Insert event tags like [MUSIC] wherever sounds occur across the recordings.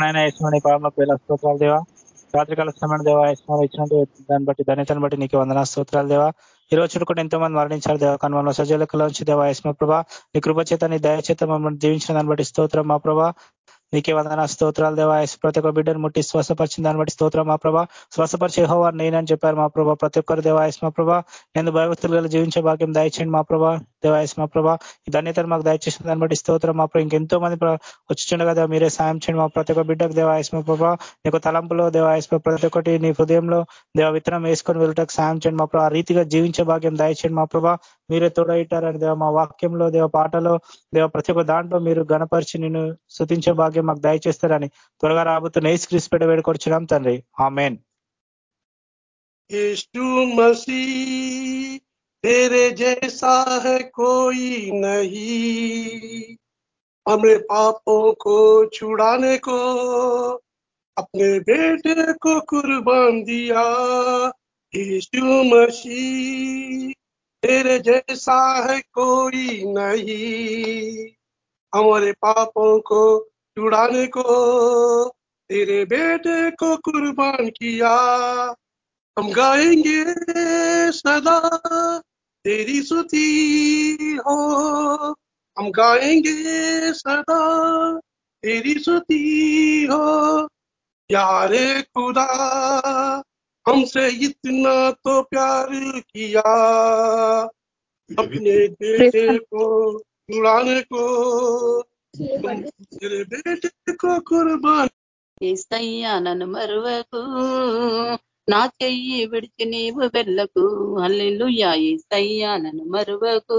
నాయన యశ్వని పాప పేల స్తోత్రాలు దేవా. రాత్రికాల సమయం దేవా యశ్వరం ఇచ్చినట్టు దాన్ని బట్టి ధన్యతను బట్టి నీకు వందన స్తోత్రాలు దేవా. ఈ రోజు కూడా ఎంతో మంది మరణించారు దేవ. కన్వంలో సజలకలోంచి దేవా యశ్వ ప్రభా. నీ కృపచేత నీ దయచేత మమ్మల్ని జీవించిన దాన్ని బట్టి స్తోత్రం మా ప్రభా. నీకే వందన స్తోత్రాలు దేవా. ప్రతి ఒక్క బిడ్డను ముట్టి శ్వాసపరిచిన దాన్ని బట్టి స్తోత్రం మా ప్రభా. శ్వాసపరిచే హోవా నేనని చెప్పారు మా ప్రభా. ప్రతి ఒక్కరు దేవాయస్ మా ప్రభా. నేను భయభక్తులు జీవించే భాగ్యం దయచేయండి మా ప్రభా. దేవాయస్ మా ప్రభా. ధన్యతను మాకు దయచేసిన దాన్ని బట్టి స్తోత్రం మా ప్రభా. ఇంకెంతో మంది వచ్చిండగా దేవ మీరే సాయం చేయండి మా ప్రతి ఒక్క బిడ్డకు దేవాయస్ మా ప్రభా. నీకు తలంపులో దేవాయస్ ప్రతి ఒక్కటి నీ హృదయంలో దేవ విత్తనం వేసుకొని వెళ్ళటకు సాయం చేయండి మా ప్రభా. ఆ రీతిగా జీవించే భాగ్యం దయచేయండి మా ప్రభా. మీరే తోడైతారని దేవ మా వాక్యంలో దేవ పాటలో దేవ ప్రతి ఒక్క దాంట్లో మీరు గణపరిచి నిన్ను శృతించే భాగ్యం మాకు దయచేస్తారని త్వరగా రాబోతున్న ఏసు క్రీస్ పెడ వేడుకొచ్చున్నాం తండ్రి ఆ మెయిన్ यीशु मसीह तेरे जैसा है कोई नहीं हमें पापों को छुड़ाने को अपने बेटे को कुर्बान दिया यीशु मसीह तेरे जैसा है कोई नहीं। हमारे पापों को छुड़ाने को, तेरे बेटे को कुर्बान किया। हम गाएँगे सदा तेरी सुती हो। हम गाएँगे सदा तेरी सुती हो। यारे खुदा हमसे इतना तो प्यार किया अपने बेटे को छुड़ाने को तेरे बेटे को कुर्बान ఏస్తయ్యా నన్ను మరువకు నా చెయ్యి విడిచి నీవు వెళ్ళకు అల్లెలుయా ఏస్తయ్యా నన్ను మరువకు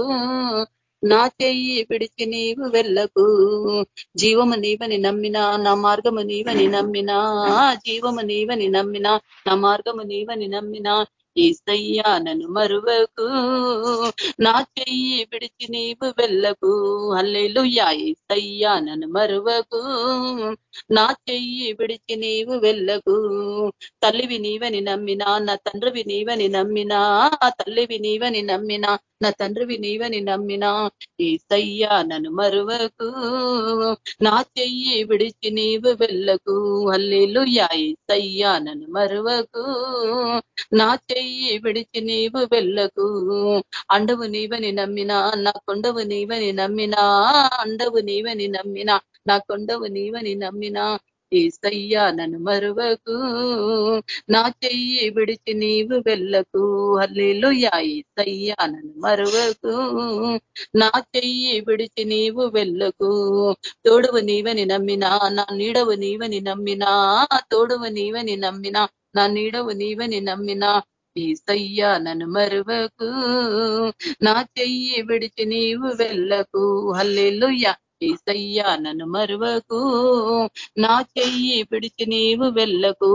నా చెయ్యి విడిచి నీవు వెళ్ళకు. జీవము నీవని నమ్మినా నా మార్గము నీవని నమ్మినా. జీవము నీవని నమ్మినా నా మార్గము నీవని నమ్మినా. ఏసయ్యా నన్ను మరువకు. నా చెయ్యి విడిచి నీవు వెళ్ళకు. అల్లెలుయ్యా ఏసయ్యా నన్ను మరువకు. నా చెయ్యి విడిచి నీవు వెళ్ళకు. తల్లివి నీవని నమ్మినా నా తండ్రివి నీవని నమ్మినా తల్లివి నీవని నమ్మినా నా తండ్రివి నీవని నమ్మినా ఏసయ్యా నన్ను మరువకు. నా చెయ్యి విడిచి నీవు వెళ్ళకు. అల్లెలుయ్యా ఏసయ్యా నన్ను మరువకు. నా చెయ్యి విడిచి నీవు వెళ్ళకు. అండవు నీవని నమ్మినా నా కొండవు నీవని నమ్మినా అండవు నీవని నమ్మినా నా కొండవు నీవని నమ్మినా ఏసయ్యా నన్ను మరువకు. నా చెయ్యి విడిచి నీవు వెళ్ళకు. హల్లేలుయా ఏసయ్యా నన్ను మరువకు. నా చెయ్యి విడిచి నీవు వెళ్ళకు. తోడువు నీవని నమ్మినా నా నీడవు నీవని నమ్మినా తోడువు నీవని నమ్మినా నా నీడవు నీవని నమ్మినా ఏసయ్యా నన్ను మరువకు. నా చెయ్యి విడిచి నీవు వెళ్ళకు. హల్లెలుయ్యా ఏసయ్యా నన్ను మరువకు. నా చెయ్యి పిడిచి నీవు వెళ్ళకు.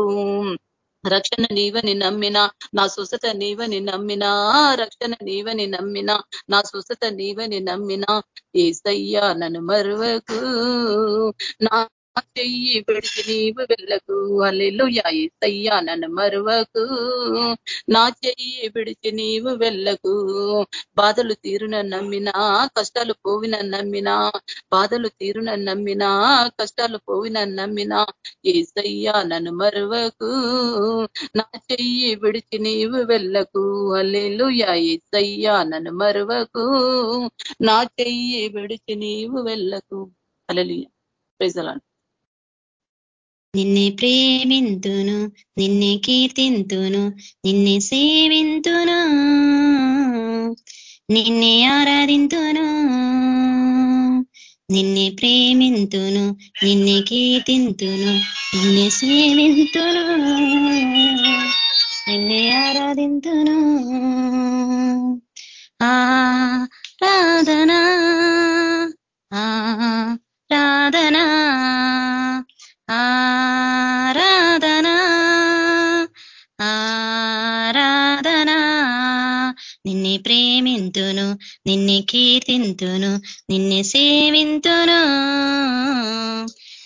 రక్షణ నీవని నమ్మినా నా సుసత నీవని నమ్మినా రక్షణ నీవని నమ్మినా నా సుసత నీవని నమ్మినా ఏసయ్యా నన్ను మరువకు. నా చెయ్యి విడిచి నీవు వెళ్ళకు అల్లెలుయా ఏసయ్యా నన్ను మరువకు. నా చెయ్యి విడిచి నీవు వెళ్ళకు బాధలు తీరున నమ్మినా కష్టాలు పోవిన నమ్మినా బాధలు తీరున నమ్మినా కష్టాలు పోవిన నమ్మినా ఏసయ్యా నన్ను మరువకు. నా చెయ్యి విడిచి నీవు వెళ్ళకు అల్లెలుయా ఏసయ్యా నన్ను మరువకు. నా చెయ్యి విడిచి నీవు వెళ్ళకు అలలియ ప్రజలాంటి నిన్నే ప్రేమింతును నిన్నే కీర్తింతును నిన్నే సేవింతును నిన్నే ఆరాధింతును నిన్నే ప్రేమింతును నిన్నే కీర్తింతును నిన్నే సేవింతును నిన్నే ఆరాధింతును. ఆరాధనా ఆరాధనా. నిన్నే కీర్తింతును నిన్నే సేవింతును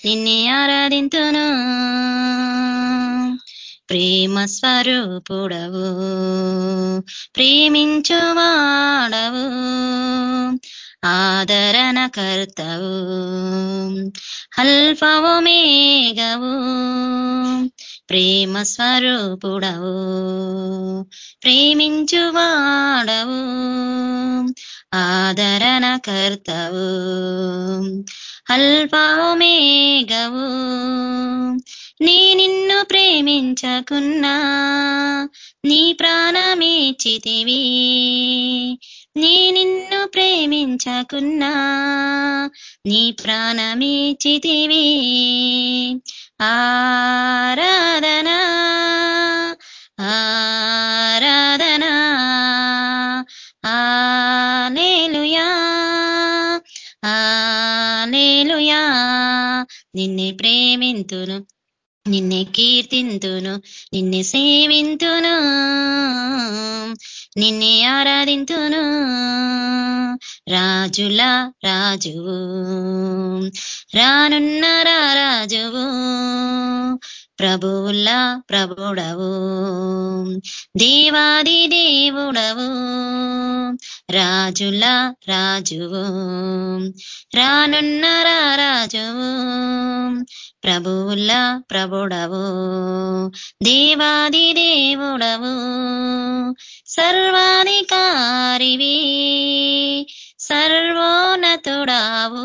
నిన్నే ఆరాధింతును. ప్రేమ స్వరూపుడవు ప్రేమించువాడవు ఆదరణ కర్తవు అల్ఫవు మేఘవు. ప్రేమ స్వరూపుడవు ప్రేమించువాడవు ఆదరణ కర్తవు మేఘవు. నీ నిన్ను ప్రేమించకున్నా నీ ప్రాణమేచితివి నీ నిన్ను ప్రేమించకున్నా నీ ప్రాణమేచితివి ఆరాధనా ఆరాధనా ఆలేలుయా ఆలేలుయా నిన్నే ప్రేమింతును నిన్నే కీర్తింతును నిన్నే సేవింతును. నిన్నే ఆరాధింతును. రాజుల రాజువు. రానున్న రాజువు ప్రభువుల ప్రభుడవు. దేవాది దేవుడవు. రాజుల రాజువు. రానున్న రాజువు. ప్రభువుల ప్రభుడవు. దేవాది దేవుడవు. సర్వాధికారివి. సర్వోన్నతుడావు.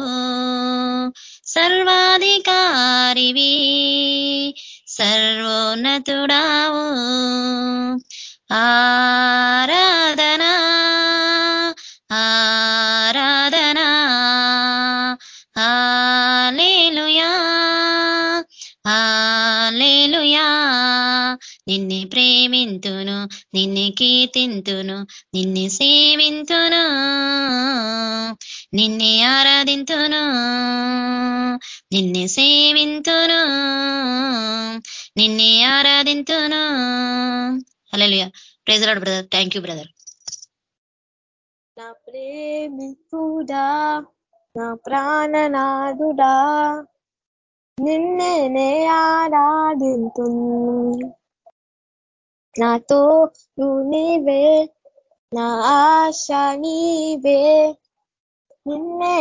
సర్వాధికారివి. సర్వోన్నతుడావు. ఆరాధనా ఆరాధనా. ఆలేలుయా ఆలేలుయా నిన్నే ప్రేమింతును నిన్నే కీర్తింతును నిన్నే సేవింతును నిన్నే ఆరాధింతును నిన్నే సేవింతును నిన్నే ఆరాధింతును. Hallelujah. Praise Lord brother thank you brother నా ప్రేమికుడా నా ప్రాణనాథుడా నిన్నే ఆరాధింతు నాతో నీవే నా ఆశ నీవే. నిన్నే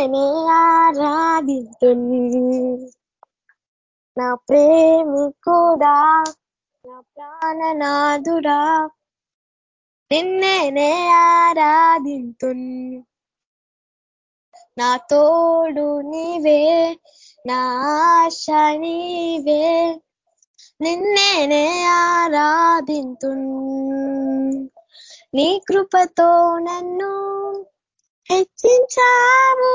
ఆరాధింతు నా ప్రేమికుడా? నా ప్రాణనాథుడా నిన్నే ఆరాధింతు నా తోడు నీవే నా ఆశ నీవే. నిన్నే ఆరాధింతు నీ కృపతో నన్ను హెచ్చించావు.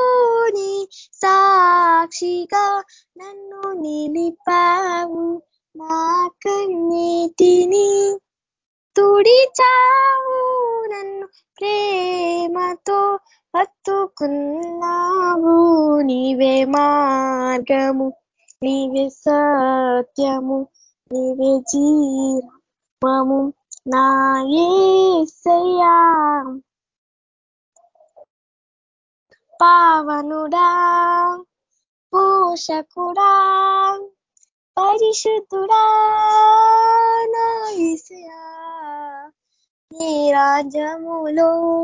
నీ సాక్షిగా నన్ను నిలిపావు. నా కన్నీటిని తుడిచావు నన్ను ప్రేమతో హత్తుకున్నావు. నీవే మార్గము నీవే సత్యము నీవే జీవము నా యేసయ్యా పావనుడా పోషకుడా పరిశుద్ధుడా నా నీ రాజ్యములో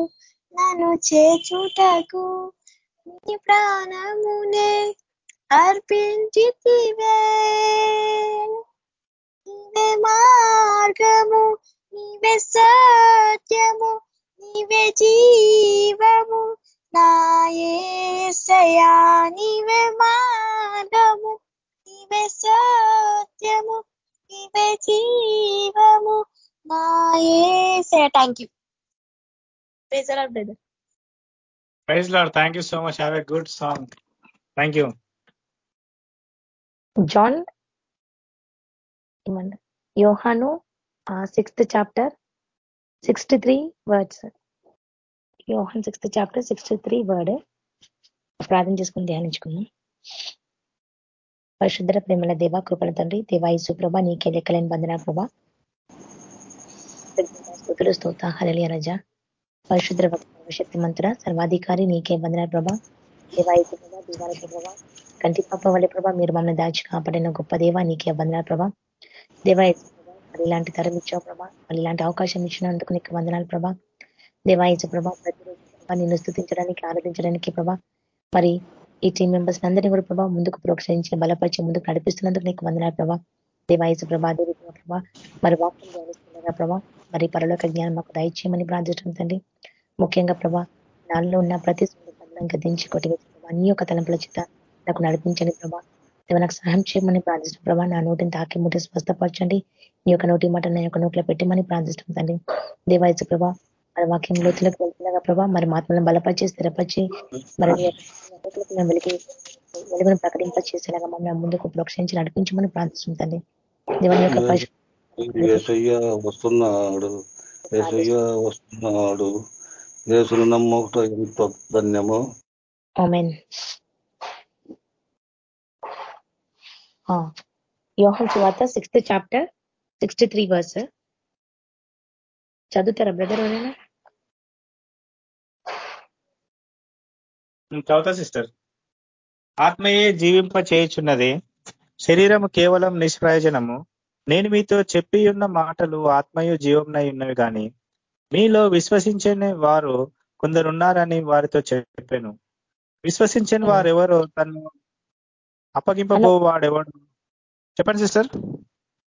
నన్ను చేచుటకు నీ ప్రాణమునే అర్పించితివే. నీవే మార్గము నీవే సత్యము నీవే జీవము. నా సయా నీవే మార్గము. నీవే సత్యము నీవే జీవము నా యేసయ్యా thank you praise Lord brother praise Lord thank you so much have a good song thank you John Yohanu sixth chapter sixty three words Yohan sixth chapter sixty three word ప్రార్థన చేసుకుని ధ్యానించుకుందాం. పరిశుద్ధ ప్రేమల దేవ కృపల తండ్రి దేవాయసు ప్రభ నీకే లెక్కలేని బంధన ప్రభ. స్థుతులు స్తోత హరళి రజ. పరిశుద్ర శక్తి మంతుడ సర్వాధికారి నీకే బంధన ప్రభ. దేవాయసు ప్రభ దేవాలయ ప్రభ. కంటి పాప వల్ల ప్రభ మీరు మమ్మల్ని దాచి కాపాడిన గొప్ప దేవ నీకే బంధన ప్రభ. దేవాయసు ప్రభ మరి ఇలాంటి తరం ఇచ్చావు ప్రభ. మరి ఇలాంటి అవకాశం ఇచ్చినందుకు నీకు వందనాలు ప్రభ. దేవాయసు ప్రభ ప్రతిరోజు ప్రభా నిన్ను స్థుతించడానికి ఆరాధించడానికి ప్రభా. మరి ఈ టీం మెంబర్స్ అందరినీ కూడా ప్రభావ ముందుకు ప్రోత్సహించి బలపరిచి ముందుకు నడిపిస్తున్నందుకు నీకు వందనాలు ప్రభా. దేవాయసు ప్రభా అదే ప్రభా మరి వాక్యం ధ్యానిస్తుండగా ప్రభా? మరి పరలోక జ్ఞానం మాకు దయచేయమని ప్రార్థించడం తండ్రి. ముఖ్యంగా ప్రభా నాలో ఉన్న ప్రతి సందర్భంగా గదించి కొట్టివేసి ప్రభా అన్ని యొక్క తలంపుల చేత నాకు నడిపించండి ప్రభా. దేవ నాకు సహాయం చేయమని ప్రార్థించిన ప్రభా. నా నోటిని తాకి ముట్టి స్వస్థపరచండి. నీ యొక్క నోటి మాట నా యొక్క నోట్లో పెట్టమని ప్రార్థిస్తాం తండ్రి. దేవాయసు ప్రభా మరి వాక్యం లోతులకు వెళ్తుండగా ప్రభా మరి మాత్మలను బలపరిచి స్థిరపరిచి మరి మేము వెలిగి వెలుగును ప్రకటింప చేసేలాగా మమ్మల్ని ముందుకు ప్రోక్షించి నడిపించమని ప్రార్థిస్తుంది దేవుని యొక్క వస్తున్నాడు. వస్తున్నాడు. యేసును నమ్మకట ఎంతో ధన్యము. యోహన్ సువార్త sixth chapter sixty three verse. చదువుతారా బ్రదర్ ఎవరైనా? చదువుతా సిస్టర్. ఆత్మయే జీవింప చేయుచున్నది శరీరము కేవలం నిష్ప్రయోజనము. నేను మీతో చెప్పి ఉన్న మాటలు ఆత్మయు జీవంనై ఉన్నవి గాని మీలో విశ్వసించని వారు కొందరున్నారని వారితో చెప్పాను. విశ్వసించని వారు ఎవరో తను అప్పగింపబో వాడెవడు? చెప్పండి సిస్టర్.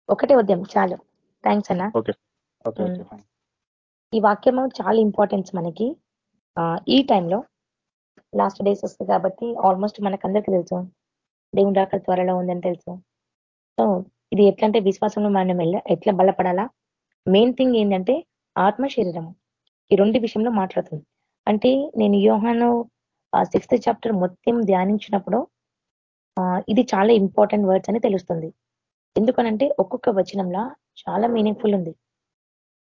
ఒకటే ఉద్యమం చాలు. థ్యాంక్స్ అన్న. ఓకే. ఓకే ఓకే ఈ వాక్యము చాలా ఇంపార్టెన్స్ మనకి. ఈ టైంలో లాస్ట్ డేస్ వస్తుంది కాబట్టి ఆల్మోస్ట్ మనకందరికీ తెలుసు. దేవుడు అక్కడ త్వరలో ఉందని తెలుసు. సో ఇది ఎట్లా అంటే విశ్వాసంలో మనం ఎట్లా బలపడాలా? మెయిన్ థింగ్ ఏంటంటే ఆత్మ శరీరం ఈ రెండు విషయంలో మాట్లాడుతుంది. అంటే నేను యోహాను సిక్స్త్ చాప్టర్ మొత్తం ధ్యానించినప్పుడు ఇది చాలా ఇంపార్టెంట్ వర్డ్స్ అని తెలుస్తుంది. ఎందుకనంటే ఒక్కొక్క వచనంలో చాలా మీనింగ్ఫుల్ ఉంది.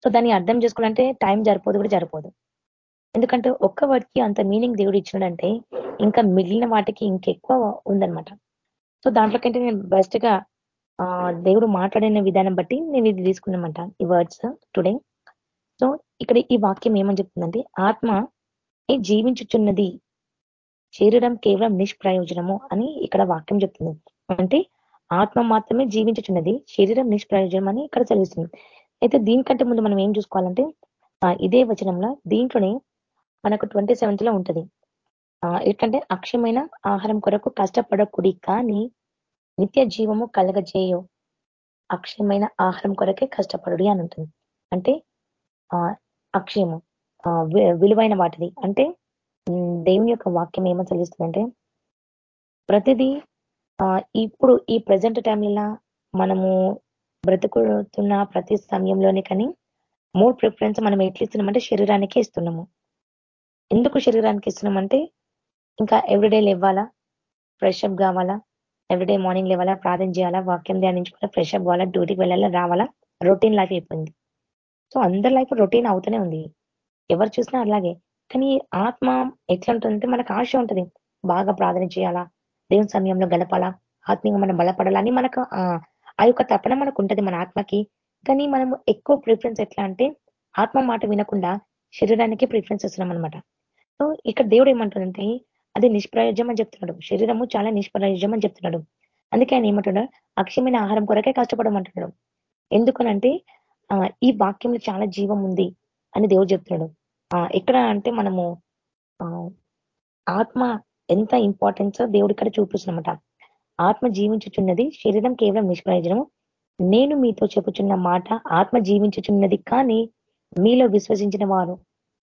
సో దాన్ని అర్థం చేసుకోవాలంటే టైం సరిపోదు కూడా సరిపోదు. ఎందుకంటే ఒక్క వర్డ్కి అంత మీనింగ్ దేవుడు ఇచ్చినాడంటే ఇంకా మిగిలిన వాటికి ఇంకెక్కువ ఉందన్నమాట. సో దాంట్లో కంటే నేను బెస్ట్గా ఆ, దేవుడు మాట్లాడిన విధానం బట్టి నేను ఇది తీసుకున్నామంట ఈ వర్డ్స్ టుడే సో ఇక్కడ ఈ వాక్యం ఏమని చెప్తుందంటే ఆత్మ జీవించుచున్నది శరీరం కేవలం నిష్ప్రయోజనము అని ఇక్కడ వాక్యం చెప్తుంది. అంటే ఆత్మ మాత్రమే జీవించుచున్నది శరీరం నిష్ప్రయోజనం అని ఇక్కడ చదివిస్తుంది. అయితే దీనికంటే ముందు మనం ఏం చూసుకోవాలంటే ఇదే వచనంలో దీంట్లోనే మనకు ట్వంటీ సెవెంత్లో ఉంటుంది. ఆ, ఎట్లంటే అక్షయమైన ఆహారం కొరకు కష్టపడకుడి కానీ నిత్య జీవము కలగజేయో. అక్షయమైన ఆహారం కొరకే కష్టపడుడి అని ఉంటుంది. అంటే ఆ అక్షయము వి- విలువైన వాటిది. అంటే దేవుని యొక్క వాక్యం ఏమో చదివిస్తుందంటే ప్రతిదీ ఇప్పుడు ఈ ప్రజెంట్ టైంలో మనము బ్రతుకుతున్న ప్రతి సమయంలోనే కానీ మోర్ ప్రిఫరెన్స్ మనం ఎట్లా ఇస్తున్నామంటే శరీరానికే ఇస్తున్నాము. ఎందుకు శరీరానికి ఇస్తున్నామంటే ఇంకా ఎవ్రీడే లేవాలా ఫ్రెష్ అప్ కావాలా? ఎవ్రీడే మార్నింగ్ లేవాలా? ప్రార్థన చేయాలా? వాక్యం ధ్యానించుకోవాలా ఫ్రెష్ అప్ కావాలా? డ్యూటీకి వెళ్ళాలా? రావాలా? రొటీన్ లైఫ్ అయిపోయింది. సో అందరి లైఫ్ రొటీన్ అవుతూనే ఉంది. ఎవరు చూసినా అలాగే. కానీ ఆత్మ ఎట్లా ఉంటుందంటే మనకు ఆశ ఉంటుంది. బాగా ప్రార్థన చేయాలా? దేవుని సమయంలో గడపాలా? ఆత్మీయంగా మనం బలపడాలని మనకు ఆ యొక్క తపన మనకు ఉంటుంది మన ఆత్మకి. కానీ మనం ఎక్కువ ప్రిఫరెన్స్ ఎట్లా అంటే ఆత్మ మాట వినకుండా శరీరానికి ప్రిఫరెన్స్ ఇస్తున్నాం అనమాట సో ఇక్కడ దేవుడు ఏమంటాడంటే అది నిష్ప్రయోజం అని చెప్తున్నాడు. శరీరము చాలా నిష్ప్రయోజం అని చెప్తున్నాడు. అందుకే ఆయన ఏమంటున్నాడు అక్షయమైన ఆహారం కొరకే కష్టపడమంటున్నాడు. ఎందుకనంటే ఆ, ఈ వాక్యంలో చాలా జీవం ఉంది అని దేవుడు చెప్తున్నాడు. ఆ, ఎక్కడ అంటే మనము ఆ, ఆత్మ ఎంత ఇంపార్టెన్స్ దేవుడు ఇక్కడ చూపిస్తున్నమాట. ఆత్మ జీవించుచున్నది శరీరం కేవలం నిష్ప్రయోజనము. నేను మీతో చెప్పుచున్న మాట ఆత్మ జీవించుచున్నది కానీ మీలో విశ్వసించిన వారు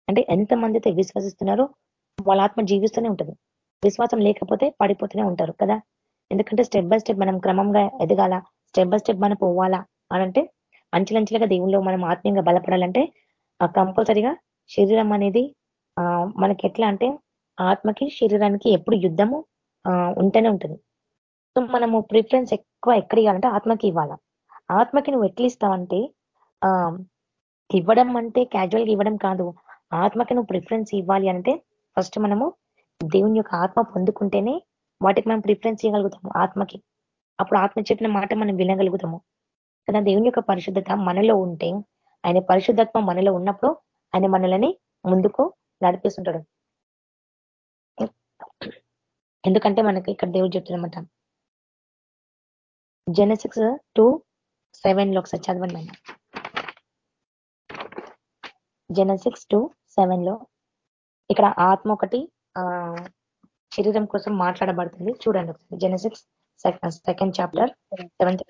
అంటే ఎంత అయితే విశ్వసిస్తున్నారో వాళ్ళ ఆత్మ జీవిస్తూనే ఉంటది. విశ్వాసం లేకపోతే పడిపోతూనే ఉంటారు కదా. ఎందుకంటే స్టెప్ బై స్టెప్ మనం క్రమంగా ఎదగాల స్టెప్ బై స్టెప్ మనం పోవాలా అనంటే అంచెలంచెలుగా దేవుల్లో మనం ఆత్మీయంగా బలపడాలంటే కంపల్సరిగా శరీరం అనేది ఆ మనకి ఎట్లా అంటే ఆత్మకి శరీరానికి ఎప్పుడు యుద్ధము ఉంటూనే ఉంటుంది. సో మనము ప్రిఫరెన్స్ ఎక్కువ ఎక్కడ ఇవ్వాలంటే ఆత్మకి ఇవ్వాలా. ఆత్మకి నువ్వు ఎట్లా ఇస్తావంటే ఆ ఇవ్వడం అంటే క్యాజువల్గా ఇవ్వడం కాదు. ఆత్మకి నువ్వు ప్రిఫరెన్స్ ఇవ్వాలి అంటే ఫస్ట్ మనము దేవుని యొక్క ఆత్మ పొందుకుంటేనే వాటికి మనం ప్రిఫరెన్స్ ఇవ్వగలుగుతాము ఆత్మకి. అప్పుడు ఆత్మ చెప్పిన మాట మనం వినగలుగుతాము. కదా దేవుని యొక్క పరిశుద్ధత మనలో ఉంటే ఆయన పరిశుద్ధత్వం మనలో ఉన్నప్పుడు ఆయన మనల్ని ముందుకు నడిపిస్తుంటాడు. ఎందుకంటే మనకి ఇక్కడ దేవుడు చెప్తున్నమాట. జెనసిక్స్ టూ సెవెన్లో ఒకసారి చదవండి. మనం జెనసిక్స్ టూ సెవెన్లో ఇక్కడ ఆత్మ ఒకటి ఆ శరీరం కోసం మాట్లాడబడుతుంది. చూడండి ఒకసారి. జెనసిక్స్ సెకండ్ చాప్టర్ సెవెంత్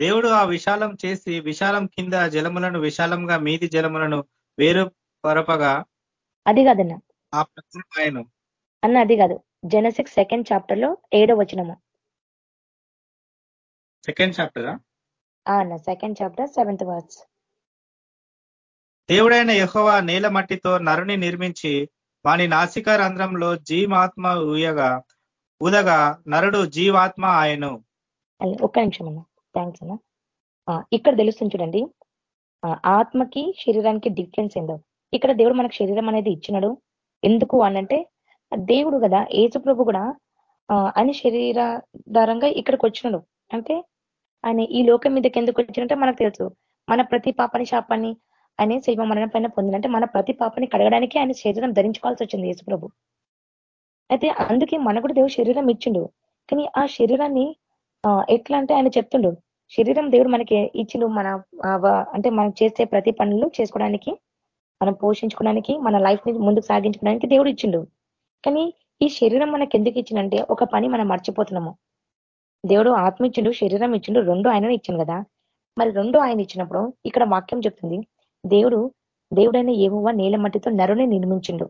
దేవుడు ఆ విశాలం చేసి విశాలం కింద జలములను విశాలంగా మీది జలములను వేరు పరపగా అది కాదన్న. అన్న అది కాదు. జెనసిక్స్ సెకండ్ చాప్టర్లో ఏడో వచనము. సెకండ్ చాప్టరా అన్న సెకండ్ చాప్టర్ సెవెంత్ వర్డ్స్ దేవుడైన యహోవా నేల మట్టితో నరుని నిర్మించి వాని నాసిక రంధ్రంలో జీవాత్మ ఊయగా ఊదగా నరుడు జీవాత్మ ఆయను. ఒక్క నిమిషం అన్న థ్యాంక్స్ అన్న ఇక్కడ తెలుస్తుంది చూడండి. ఆత్మకి శరీరానికి డిఫరెన్స్ ఏందో. ఇక్కడ దేవుడు మనకు శరీరం అనేది ఇచ్చినాడు. ఎందుకు అనంటే దేవుడు కదా ఏసు ప్రభు కూడా అని ఆయన శరీరాధారంగా ఇక్కడికి వచ్చినాడు. అంటే ఆయన ఈ లోకం మీదకి ఎందుకు వచ్చినంటే మనకు తెలుసు. మన ప్రతి పాపని శాపాన్ని ఆయన శిల్వ మరణం పైన పొందినంటే మన ప్రతి పాపని కడగడానికి ఆయన శరీరం ధరించుకోవాల్సి వచ్చింది యేసు ప్రభు అయితే అందుకే మన కూడా దేవుడు శరీరం ఇచ్చిండు. కానీ ఆ శరీరాన్ని ఎట్లా అంటే ఆయన చెప్తుండు శరీరం దేవుడు మనకి ఇచ్చిండు మన అంటే మనం చేసే ప్రతి పనులు చేసుకోవడానికి మనం పోషించుకోవడానికి మన లైఫ్ని ముందుకు సాగించుకోవడానికి దేవుడు ఇచ్చిండు. కానీ ఈ శరీరం మనకి ఎందుకు ఇచ్చిందంటే ఒక పని మనం మర్చిపోతున్నాము. దేవుడు ఆత్మ ఇచ్చిండు శరీరం ఇచ్చిండు రెండు ఆయన ఇచ్చిండు కదా. మరి రెండు ఆయన ఇచ్చినప్పుడు ఇక్కడ వాక్యం చెప్తుంది దేవుడు దేవుడైన ఏవోవా నేల మట్టితో నరుని నిర్మించిండు.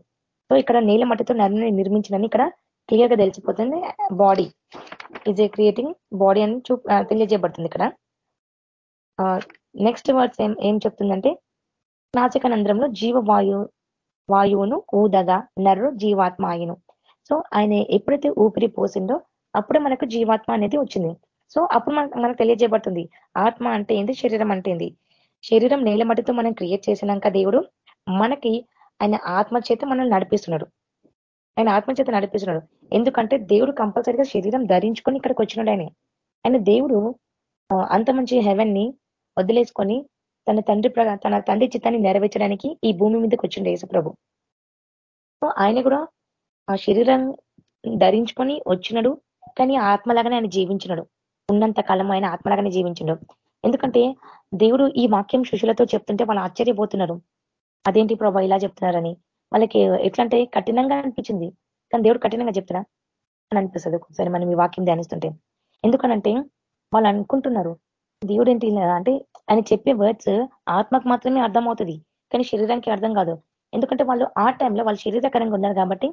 సో ఇక్కడ నేల మట్టితో నరుని నిర్మించిందని ఇక్కడ క్లియర్గా తెలిసిపోతుంది body is a creating body అని చూ తెలియజేయబడుతుంది ఇక్కడ. నెక్స్ట్ వర్డ్స్ ఏం ఏం చెప్తుందంటే నాసిక నంద్రంలో జీవ వాయు వాయువును ఊదగా నరుడు జీవాత్మ ఆయను సో ఆయన ఎప్పుడైతే ఊపిరి పోసిందో అప్పుడు మనకు జీవాత్మ అనేది వచ్చింది. సో అప్పుడు మనకు మనకు తెలియజేయబడుతుంది ఆత్మ అంటే ఏంటి శరీరం అంటే ఏంటి శరీరం నేల మట్టితో మనం క్రియేట్ చేసినాక దేవుడు మనకి ఆయన ఆత్మ చేత మనల్ని నడిపిస్తున్నాడు. ఆయన ఆత్మ చేత నడిపిస్తున్నాడు. ఎందుకంటే దేవుడు కంపల్సరిగా శరీరం ధరించుకొని ఇక్కడికి వచ్చినాడు ఆయన. ఆయన దేవుడు అంత మంచి హెవెన్ని వదిలేసుకొని తన తండ్రి ప్ర- తన తండ్రి చిత్తాన్ని నెరవేర్చడానికి ఈ భూమి మీదకి వచ్చిండే యేసుప్రభు. సో ఆయన కూడా ఆ శరీరం ధరించుకొని వచ్చినాడు. కానీ ఆత్మలాగానే ఆయన జీవించినాడు. ఉన్నంత కాలం ఆయన ఆత్మలాగానే జీవించడు. ఎందుకంటే దేవుడు ఈ వాక్యం శిష్యులతో చెప్తుంటే వాళ్ళు ఆశ్చర్యపోతున్నారు. అదేంటి ప్రభా ఇలా చెప్తున్నారని? వాళ్ళకి ఎట్లా అంటే కఠినంగా అనిపించింది. కానీ దేవుడు కఠినంగా చెప్తున్నా అని అనిపిస్తుంది ఒకసారి మనం ఈ వాక్యం ధ్యానిస్తుంటే. ఎందుకనంటే వాళ్ళు అనుకుంటున్నారు దేవుడు ఏంటి అంటే ఆయన చెప్పే వర్డ్స్ ఆత్మకు మాత్రమే అర్థమవుతుంది కానీ శరీరానికి అర్థం కాదు. ఎందుకంటే వాళ్ళు ఆ టైంలో వాళ్ళు శరీరకరంగా ఉన్నారు కాబట్టి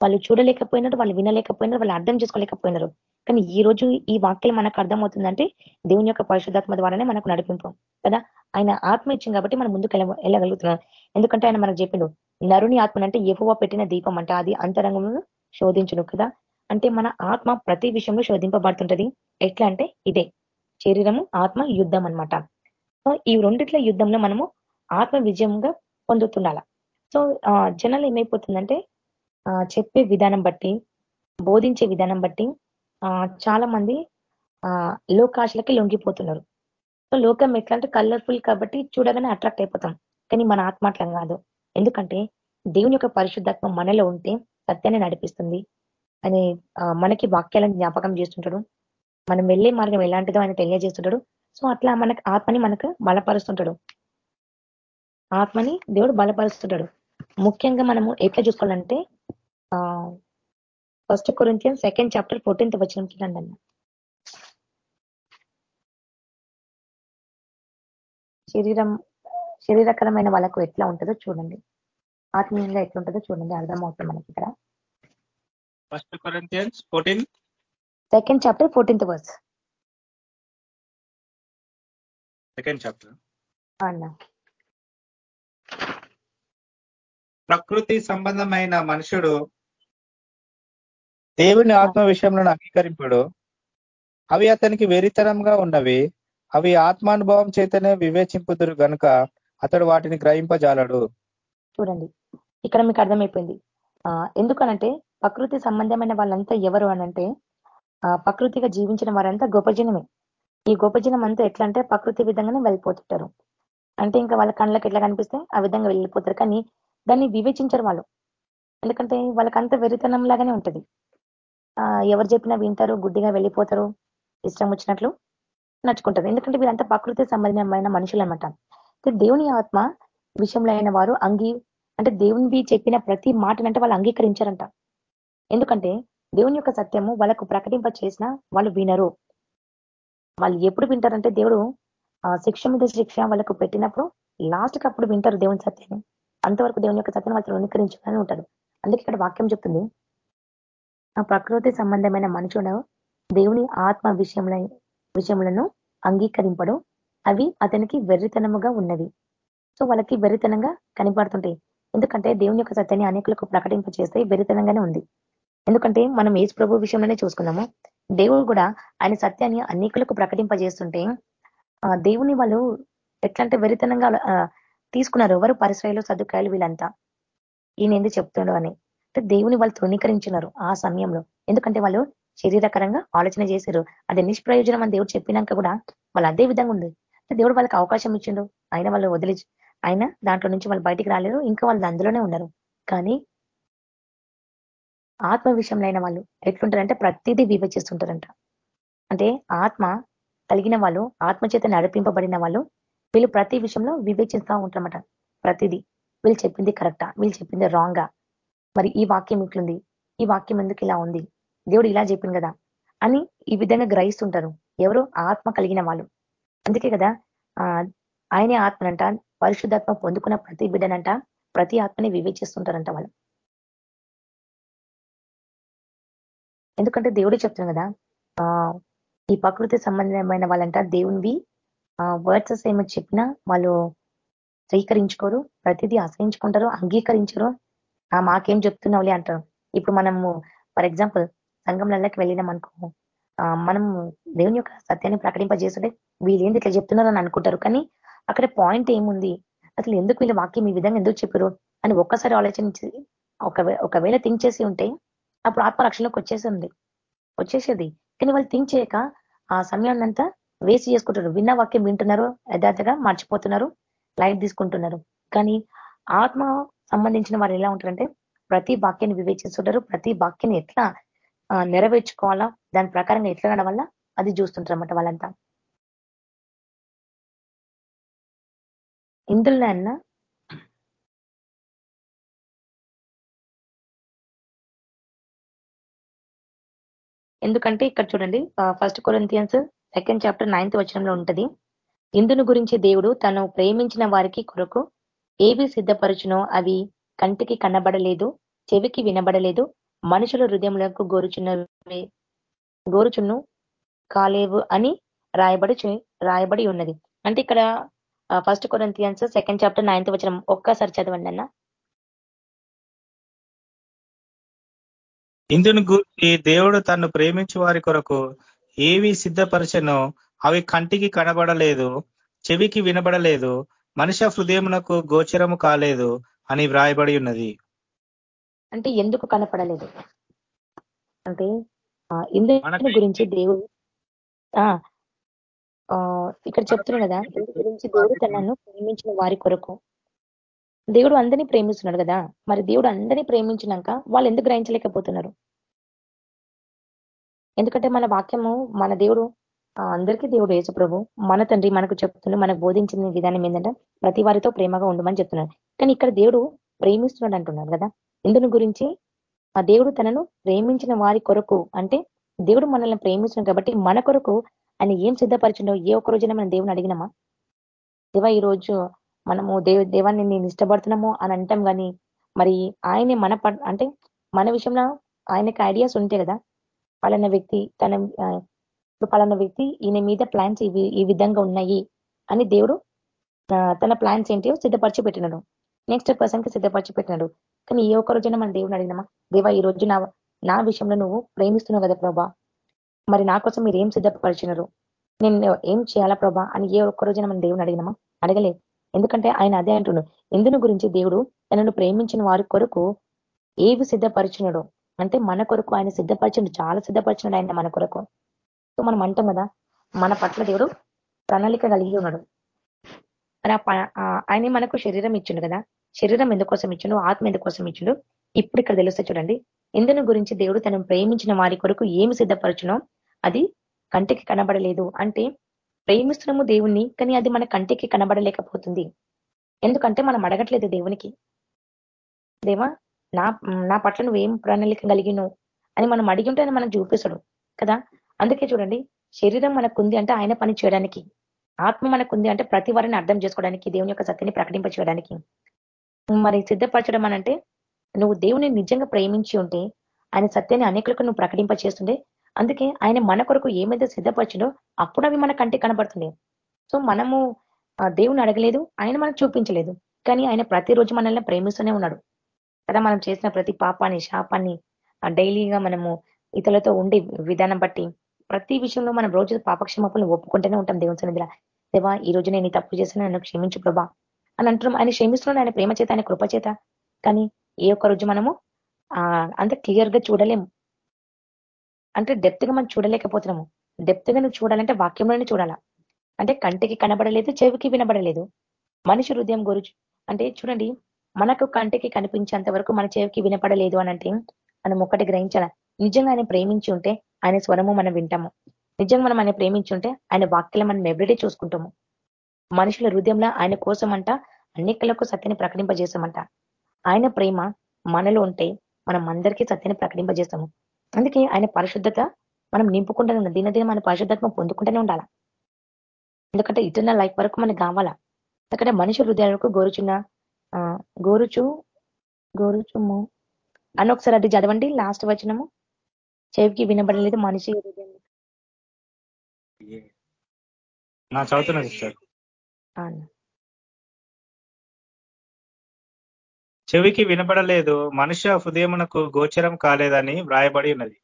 వాళ్ళు చూడలేకపోయినారు వాళ్ళు వినలేకపోయినారు వాళ్ళు అర్థం చేసుకోలేకపోయినారు. కానీ ఈ రోజు ఈ వాక్యం మనకు అర్థమవుతుందంటే దేవుని యొక్క పరిశుద్ధాత్మ ద్వారానే మనకు నడిపింపు కదా? ఆయన ఆత్మ ఇచ్చింది కాబట్టి మనం ముందుకు వెళ్ళ- వెళ్ళగలుగుతున్నాం. ఎందుకంటే ఆయన మనకు చెప్పిండు నరుని ఆత్మ అంటే ఎఫువ పెట్టిన దీపం అంట అది అంతరంగంలో శోధించును కదా? అంటే మన ఆత్మ ప్రతి విషయంలో శోధింపబడుతుంటది. ఎట్లా అంటే ఇదే శరీరము ఆత్మ యుద్ధం అన్నమాట. సో ఈ రెండిట్ల యుద్ధంలో మనము ఆత్మ విజయంగా పొందుతుండాల. సో జనాలు ఏమైపోతుందంటే చెప్పే విధానం బట్టి బోధించే విధానం బట్టి చాలా మంది ఆ లోకాశలకి లొంగిపోతున్నారు. సో లోకం ఎట్లా అంటే కలర్ఫుల్ కాబట్టి చూడగానే అట్రాక్ట్ అయిపోతాం. కానీ మన ఆత్మ అట్లా కాదు. ఎందుకంటే దేవుని యొక్క పరిశుద్ధాత్మ మనలో ఉంటే సత్యాన్ని నడిపిస్తుంది అని మనకి వాక్యాలను జ్ఞాపకం చేస్తుంటాడు. మనం వెళ్ళే మార్గం ఎలాంటిదో ఆయన తెలియజేస్తుంటాడు. సో అట్లా మనకు ఆత్మని మనకు బలపరుస్తుంటాడు. ఆత్మని దేవుడు బలపరుస్తుంటాడు. ముఖ్యంగా మనము ఎట్లా చూసుకోవాలంటే ఆ first Corinthian second chapter fourteenth వచ్చిన రండి అన్న శరీరం శరీరకరమైన వాళ్ళకు ఎట్లా ఉంటుందో చూడండి. ఆత్మీయంగా ఎట్లా ఉంటుందో చూడండి. అర్థమవుతుంది మనకి ఇక్కడ. First Corinthians fourteen second chapter fourteenth verse second chapter అన్న. ప్రకృతి సంబంధమైన మనుషుడు దేవుని ఆత్మ విషయంలో అంగీకరింపడు. అవి అతనికి వెరితనంగా ఉన్నవి. అవి ఆత్మానుభవం చేతనే వివేచింపుదురు గనుక అతడు వాటిని గ్రహింపజాలడు. చూడండి. ఇక్కడ మీకు అర్థమైపోయింది. ఆ, ఎందుకనంటే ప్రకృతి సంబంధమైన వాళ్ళంతా ఎవరు అనంటే ఆ, ప్రకృతిగా జీవించిన వారంతా గొప్ప జనమే. ఈ గొప్ప జనం అంతా ఎట్లా అంటే ప్రకృతి విధంగానే వెళ్ళిపోతుంటారు. అంటే ఇంకా వాళ్ళ కళ్ళకి ఎట్లా కనిపిస్తే ఆ విధంగా వెళ్ళిపోతారు. కానీ దాన్ని వివేచించరు వాళ్ళు. ఎందుకంటే వాళ్ళకి అంత వెరితనం లాగానే ఉంటది. ఎవరు చెప్పినా వింటారు గుడ్డిగా వెళ్ళిపోతారు ఇష్టం వచ్చినట్లు నచ్చుకుంటారు ఎందుకంటే వీళ్ళంతా ప్రకృతి సంబంధమైన మనుషులు అనమాట దేవుని ఆత్మ విషయంలో అయిన వారు అంగీ అంటే దేవుని చెప్పిన ప్రతి మాటనంటే వాళ్ళు అంగీకరించారంట. ఎందుకంటే దేవుని యొక్క సత్యము వాళ్ళకు ప్రకటింప చేసినా వాళ్ళు వినరు. వాళ్ళు ఎప్పుడు వింటారంటే దేవుడు శిక్ష మీద శిక్ష వాళ్ళకు పెట్టినప్పుడు లాస్ట్కి అప్పుడు వింటారు దేవుని సత్యాన్ని. అంతవరకు దేవుని యొక్క సత్యాన్ని వాళ్ళు అంగీకరించాలని ఉంటారు. అందుకే ఇక్కడ వాక్యం చెప్తుంది ఆ ప్రకృతి సంబంధమైన మనుషుడు దేవుని ఆత్మ విషయముల విషయములను అంగీకరింపడు. అవి అతనికి వెర్రితనముగా ఉన్నవి. సో వాళ్ళకి వెర్రితనంగా కనపడుతుంటాయి ఎందుకంటే దేవుని యొక్క సత్యాన్ని అనేకులకు ప్రకటింప చేస్తే వెర్రితనంగానే ఉంది. ఎందుకంటే మనం ఏజ్ ప్రభు విషయంలోనే చూసుకున్నాము. దేవుడు కూడా ఆయన సత్యాన్ని అనేకులకు ప్రకటింపజేస్తుంటే దేవుని వాళ్ళు ఎట్లాంటి వెరితనంగా తీసుకున్నారు. ఎవరు పరిశ్రయలు సదుకాయలు వీళ్ళంతా? ఈయన ఎందుకు చెప్తుండో అని. దేవుని వాళ్ళు తృణీకరించినారు ఆ సమయంలో. ఎందుకంటే వాళ్ళు శరీరకరంగా ఆలోచన చేశారు. అది నిష్ప్రయోజనం అని దేవుడు చెప్పినాక కూడా వాళ్ళు అదే విధంగా ఉంది. దేవుడు వాళ్ళకి అవకాశం ఇచ్చిండు. ఆయన వాళ్ళు వదిలి ఆయన దాంట్లో నుంచి వాళ్ళు బయటికి రాలేరు. ఇంకా వాళ్ళు అందులోనే ఉన్నారు. కానీ ఆత్మ విషయంలో అయిన వాళ్ళు ఎట్లుంటారంటే ప్రతిదీ విభజిస్తుంటారంట అంటే ఆత్మ కలిగిన వాళ్ళు ఆత్మచేత నడిపింపబడిన వాళ్ళు వీళ్ళు ప్రతి విషయంలో వివేచిస్తూ ఉంటారన్నమాట. ప్రతిదీ. వీళ్ళు చెప్పింది కరెక్టా? వీళ్ళు చెప్పింది రాంగా? మరి ఈ వాక్యం ఇట్లుంది. ఈ వాక్యం ఎందుకు ఇలా ఉంది? దేవుడు ఇలా చెప్పింది కదా. అని ఈ విధంగా గ్రహిస్తుంటారు. ఎవరు ఆత్మ కలిగిన వాళ్ళు. అందుకే కదా ఆయనే ఆత్మనంట పరిశుద్ధాత్మ పొందుకున్న ప్రతి బిడ్డనంట ప్రతి ఆత్మని వివేచిస్తుంటారంట వాళ్ళు. ఎందుకంటే దేవుడు చెప్తున్నాం కదా ఈ ప్రకృతి సంబంధమైన వాళ్ళంట దేవునివి వర్డ్స్ ఏమో చెప్పినా వాళ్ళు స్వీకరించుకోరు ప్రతిదీ అసహించుకుంటారు అంగీకరించరు మాకేం చెప్తున్నావులే అంటారు. ఇప్పుడు మనము ఫర్ ఎగ్జాంపుల్ సంఘంలకి వెళ్ళినాం అనుకో మనం దేవుని యొక్క సత్యాన్ని ప్రకటింపజేస్తుంటే వీళ్ళు ఏంది ఇట్లా చెప్తున్నారు అని అనుకుంటారు. కానీ అక్కడ పాయింట్ ఏముంది? అసలు ఎందుకు వీళ్ళ వాక్యం ఈ విధంగా ఎందుకు చెప్పారు అని ఒక్కసారి ఆలోచించి ఒకవేళ థింక్ చేసి ఉంటే అప్పుడు ఆత్మరక్షణలోకి వచ్చేసింది వచ్చేసేది. కానీ వాళ్ళు థింక్ చేయక ఆ సమయాన్ని అంతా వేస్ట్ చేసుకుంటారు. విన్న వాక్యం వింటున్నారు యథార్థగా మర్చిపోతున్నారు లైట్ తీసుకుంటున్నారు. కానీ ఆత్మ సంబంధించిన వారు ఎలా ఉంటారంటే ప్రతి వాక్యాన్ని వివేచిస్తుంటారు. ప్రతి వాక్యాన్ని ఎట్లా నెరవేర్చుకోవాలా దాని ప్రకారంగా ఎట్లా నడవాలా అది చూస్తుంటారు అన్నమాట వాళ్ళంతా. ఇందులో అన్న ఎందుకంటే ఇక్కడ చూడండి first Corinthians second chapter ninth వచనంలో ఉంటది. ఇందును గురించి దేవుడు తను ప్రేమించిన వారికి కొరకు ఏవి సిద్ధపరచునో అవి కంటికి కనబడలేదు చెవికి వినబడలేదు మనుషుల హృదయములకు గోరుచున్న గోరుచున్ను కాలేవు అని రాయబడి రాయబడి ఉన్నది. అంటే ఇక్కడ first Corinthians second chapter ninth వచనం ఒక్కసారి చదవండి అన్న. ఇందును గురించి దేవుడు తను ప్రేమించు వారి కొరకు ఏవి సిద్ధపరచనో అవి కంటికి కనబడలేదు చెవికి వినబడలేదు మనుష్య హృదయమునకు గోచరము కాలేదు అని వ్రాయబడి ఉన్నది. అంటే ఎందుకు కనపడలేదు? అంటే ఇందు గురించి దేవుడు ఇక్కడ చెప్తున్నాడు కదా గురించి దేవుడు తనను ప్రేమించిన వారి కొరకు. దేవుడు అందరినీ ప్రేమిస్తున్నాడు కదా మరి దేవుడు అందరినీ ప్రేమించినాక వాళ్ళు ఎందుకు గ్రహించలేకపోతున్నారు? ఎందుకంటే మన వాక్యము మన దేవుడు అందరికీ దేవుడు యేసు ప్రభు మన తండ్రి మనకు చెప్తున్న మనకు బోధించిన విధానం ఏంటంటే ప్రతి వారితో ప్రేమగా ఉండమని చెప్తున్నాడు. కానీ ఇక్కడ దేవుడు ప్రేమిస్తున్నాడు అంటున్నాడు కదా? ఇందుని గురించి ఆ దేవుడు తనను ప్రేమించిన వారి కొరకు అంటే దేవుడు మనల్ని ప్రేమిస్తున్నాడు కాబట్టి మన కొరకు ఆయన ఏం సిద్ధపరిచిండో ఏ ఒక్క రోజున మనం దేవుని అడిగినామా? దేవా ఈ రోజు మనము దేవ దేవాన్ని నేను ఇష్టపడుతున్నాము అని అంటాం కానీ మరి ఆయనే మన అంటే మన విషయంలో ఆయనకి ఐడియాస్ ఉంటాయి కదా? పలానా వ్యక్తి తన పలానా వ్యక్తి ఈయన మీద ప్లాన్స్ ఇవి ఈ విధంగా ఉన్నాయి అని దేవుడు తన ప్లాన్స్ ఏంటియో సిద్ధపరిచి పెట్టినాడు నెక్స్ట్ పర్సన్కి సిద్ధపరిచి పెట్టినాడు కానీ ఏ ఒక్క రోజున మన దేవుని అడిగినామా? దేవా ఈ రోజు నా నా విషయంలో నువ్వు ప్రేమిస్తున్నావు కదా ప్రభా? మరి నా కోసం మీరు ఏం సిద్ధపరిచినారు? నేను ఏం చేయాలా ప్రభా? అని ఏ ఒక్క రోజున మన దేవుని అడిగినామా? అడగలేదు ఎందుకంటే ఆయన అదే అంటున్నాడు. ఎందును గురించి దేవుడు తనను ప్రేమించిన వారి కొరకు ఏవి సిద్ధపరిచినడు అంటే మన కొరకు ఆయన సిద్ధపరిచినడు చాలా సిద్ధపరిచినాడు ఆయన మన కొరకు. సో మనం అంటాం కదా మన పట్ల దేవుడు ప్రణాళిక కలిగి ఉన్నాడు. ఆయన మనకు శరీరం ఇచ్చిండు కదా. శరీరం ఎందుకోసం ఇచ్చిండు? ఆత్మ ఎందుకోసం ఇచ్చిండు? ఇప్పుడు ఇక్కడ తెలుస్తే చూడండి. ఇందును గురించి దేవుడు తను ప్రేమించిన వారి కొరకు ఏమి సిద్ధపరచునో అది కంటికి కనబడలేదు. అంటే ప్రేమిస్తున్నాము దేవుణ్ణి కానీ అది మన కంటికి కనబడలేకపోతుంది. ఎందుకంటే మనం అడగట్లేదు దేవునికి. దేవా నా నా పట్ల నువ్వేం ప్రణాళిక కలిగిను అని మనం అడిగి ఉంటే ఆయన మనకు చూపిస్తాడు కదా. అందుకే చూడండి శరీరం మనకుంది అంటే ఆయన పని చేయడానికి ఆత్మ మనకుంది అంటే ప్రతి వారిని అర్థం చేసుకోవడానికి దేవుని యొక్క సత్యాన్ని ప్రకటింపచేయడానికి మరి సిద్ధపరచడం అనంటే నువ్వు దేవుని నిజంగా ప్రేమించి ఉంటే ఆయన సత్యాన్ని అనేకులకు నువ్వు ప్రకటింప చేస్తుండే అందుకే ఆయన మన కొరకు ఏమైతే సిద్ధపరిచిండో అప్పుడు అవి మన కంటికి కనబడుతుండే. సో మనము దేవుని అడగలేదు ఆయన మనకు చూపించలేదు. కానీ ఆయన ప్రతిరోజు మనల్ని ప్రేమిస్తూనే ఉన్నాడు. కదా మనం చేసిన ప్రతి పాపాన్ని శాపాన్ని డైలీగా మనము ఇతరులతో ఉండే విధానం బట్టి ప్రతి విషయంలో మనం రోజు పాపక్షమాపణలు ఒప్పుకుంటూనే ఉంటాం దేవుని సన్నిధిలో. దేవా ఈ రోజు నేను తప్పు చేసిన నన్ను క్షమించు ప్రభా అని అంటున్నాం. ఆయన క్షమిస్తున్నాడు ఆయన ప్రేమ చేత ఆయన కృప చేత. కానీ ఏ ఒక్క రోజు మనము ఆ అంత క్లియర్గా చూడలేము అంటే డెప్త్గా మనం చూడలేకపోతున్నాము. డెప్త్గా నువ్వు చూడాలంటే వాక్యంలోనే చూడాలా? అంటే కంటికి కనబడలేదు చెవికి వినబడలేదు. మనిషి హృదయం గురించి అంటే చూడండి మనకు కంటికి కనిపించేంత వరకు మన చెవికి వినపడలేదు అని అంటే మనం ఒకటి గ్రహించాల? నిజంగా ఆయన ప్రేమించి ఉంటే ఆయన స్వరము మనం వింటాము. నిజంగా మనం ఆయన ప్రేమించుంటే ఆయన వాక్యలు మనం ఎవ్రీడే చూసుకుంటాము. మనుషుల హృదయంలో ఆయన కోసం అంట అన్నికలకు సత్యాన్ని ప్రకటింపజేసామంట. ఆయన ప్రేమ మనలో ఉంటే మనం అందరికీ సత్యాన్ని ప్రకటింపజేస్తాము. అందుకే ఆయన పరిశుద్ధత మనం నింపుకుంటూనే ఉన్నాం దినదిన మన పరిశుద్ధత్వం పొందుకుంటూనే ఉండాలి? ఎందుకంటే ఇటున్న లైఫ్ వరకు మనకు కావాలా? ఎందుకంటే మనిషి హృదయాలకు గోరుచున్న గోరుచు గోరుచుము. అని ఒకసారి అది చదవండి. లాస్ట్ వచనము. చెవికి వినబడలేదు మనిషి హృదయం నా చదువుతున్నా సిస్టర్. ఆ, చెవికి వినపడలేదు మనుష్య హృదయమునకు గోచరం కాలేదని వ్రాయబడి ఉన్నది.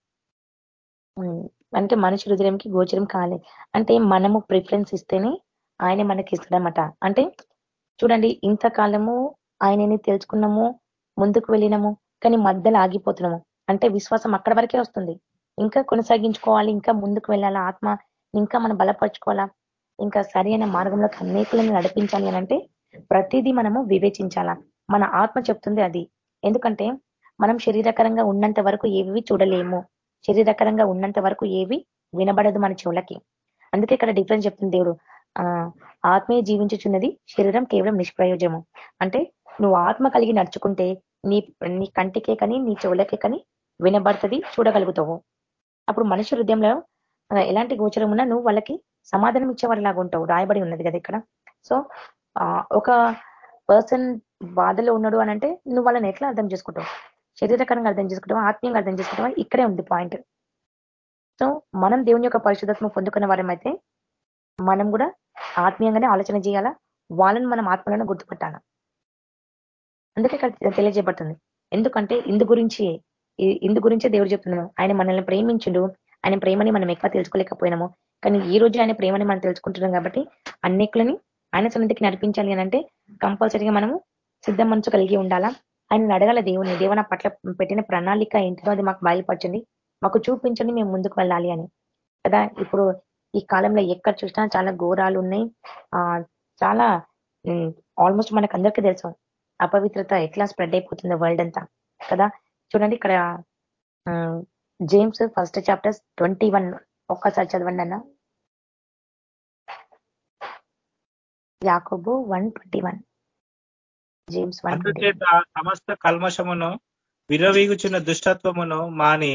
అంటే మనిషి హృదయంకి గోచరం కాలేదు అంటే మనము ప్రిఫరెన్స్ ఇస్తేనే ఆయన మనకి ఇస్తాడనమాట అంటే చూడండి ఇంతకాలము ఆయనని తెలుసుకున్నాము ముందుకు వెళ్ళినాము కానీ మధ్యలో ఆగిపోతున్నాము. అంటే విశ్వాసం అక్కడ వరకే వస్తుంది. ఇంకా కొనసాగించుకోవాలి ఇంకా ముందుకు వెళ్ళాలా ఆత్మ ఇంకా మనం బలపరుచుకోవాలా ఇంకా సరైన మార్గంలో అనేకులను నడిపించాలి అని అంటే ప్రతిదీ మనము వివేచించాలా. మన ఆత్మ చెప్తుంది అది. ఎందుకంటే మనం శరీరకరంగా ఉన్నంత వరకు ఏవి చూడలేము. శరీరకరంగా ఉన్నంత వరకు ఏవి వినబడదు మన చెవులకి. అందుకే ఇక్కడ డిఫరెన్స్ చెప్తుంది దేవుడు. ఆ ఆత్మీయ జీవించుచున్నది శరీరం కేవలం నిష్ప్రయోజము అంటే నువ్వు ఆత్మ కలిగి నడుచుకుంటే నీ నీ కంటికే కానీ నీ చెవులకే కానీ వినబడుతుంది చూడగలుగుతావు. అప్పుడు మనిషి హృదయంలో ఎలాంటి గోచరం ఉన్నా నువ్వు వాళ్ళకి సమాధానం ఇచ్చేవారిలాగా ఉంటావు రాయబడి ఉన్నది కదా ఇక్కడ. సో ఆ, ఒక పర్సన్ బాధలో ఉన్నాడు అని అంటే నువ్వు వాళ్ళని ఎట్లా అర్థం చేసుకుంటావు? శరీరకరంగా అర్థం చేసుకుంటావా? ఆత్మీయంగా అర్థం చేసుకుంటావా? ఇక్కడే ఉంది పాయింట్. సో మనం దేవుని యొక్క పరిశుద్ధత్వం పొందుకున్న వారమైతే మనం కూడా ఆత్మీయంగానే ఆలోచన చేయాలా? వాళ్ళని మనం ఆత్మలను గుర్తుపట్టాలా? అందుకే ఇక్కడ తెలియజేయబడుతుంది. ఎందుకంటే ఇందు గురించి ఇందు గురించే దేవుడు చెప్తున్నాడు. ఆయన మనల్ని ప్రేమించుడు. ఆయన ప్రేమని మనం ఎక్కువ తెలుసుకోలేకపోయినాము. కానీ ఈ రోజు ఆయన ప్రేమని మనం తెలుసుకుంటున్నాం కాబట్టి అన్నికులని ఆయన సన్నిధికి నడిపించాలి అని అంటే కంపల్సరీగా మనము సిద్ధ మనసు కలిగి ఉండాలా? ఆయన అడగాల దేవుని దేవన పట్ల పెట్టిన ప్రణాళిక ఏంటిదో అది మాకు బయలుపరచండి. మాకు చూపించండి మేము ముందుకు వెళ్ళాలి అని. కదా ఇప్పుడు ఈ కాలంలో ఎక్కడ చూసినా చాలా ఘోరాలు ఉన్నాయి. ఆ చాలా ఆల్మోస్ట్ మనకు అందరికీ తెలుసు. అపవిత్రత ఎట్లా స్ప్రెడ్ అయిపోతుంది వరల్డ్ అంతా? కదా? చూడండి ఇక్కడ James first chapter twenty one ఒక్కసారి చదవండి అన్న. Yakobu one twenty one James one సమస్త కల్మషమును విరవీగుచున్న దుష్టత్వమును మాని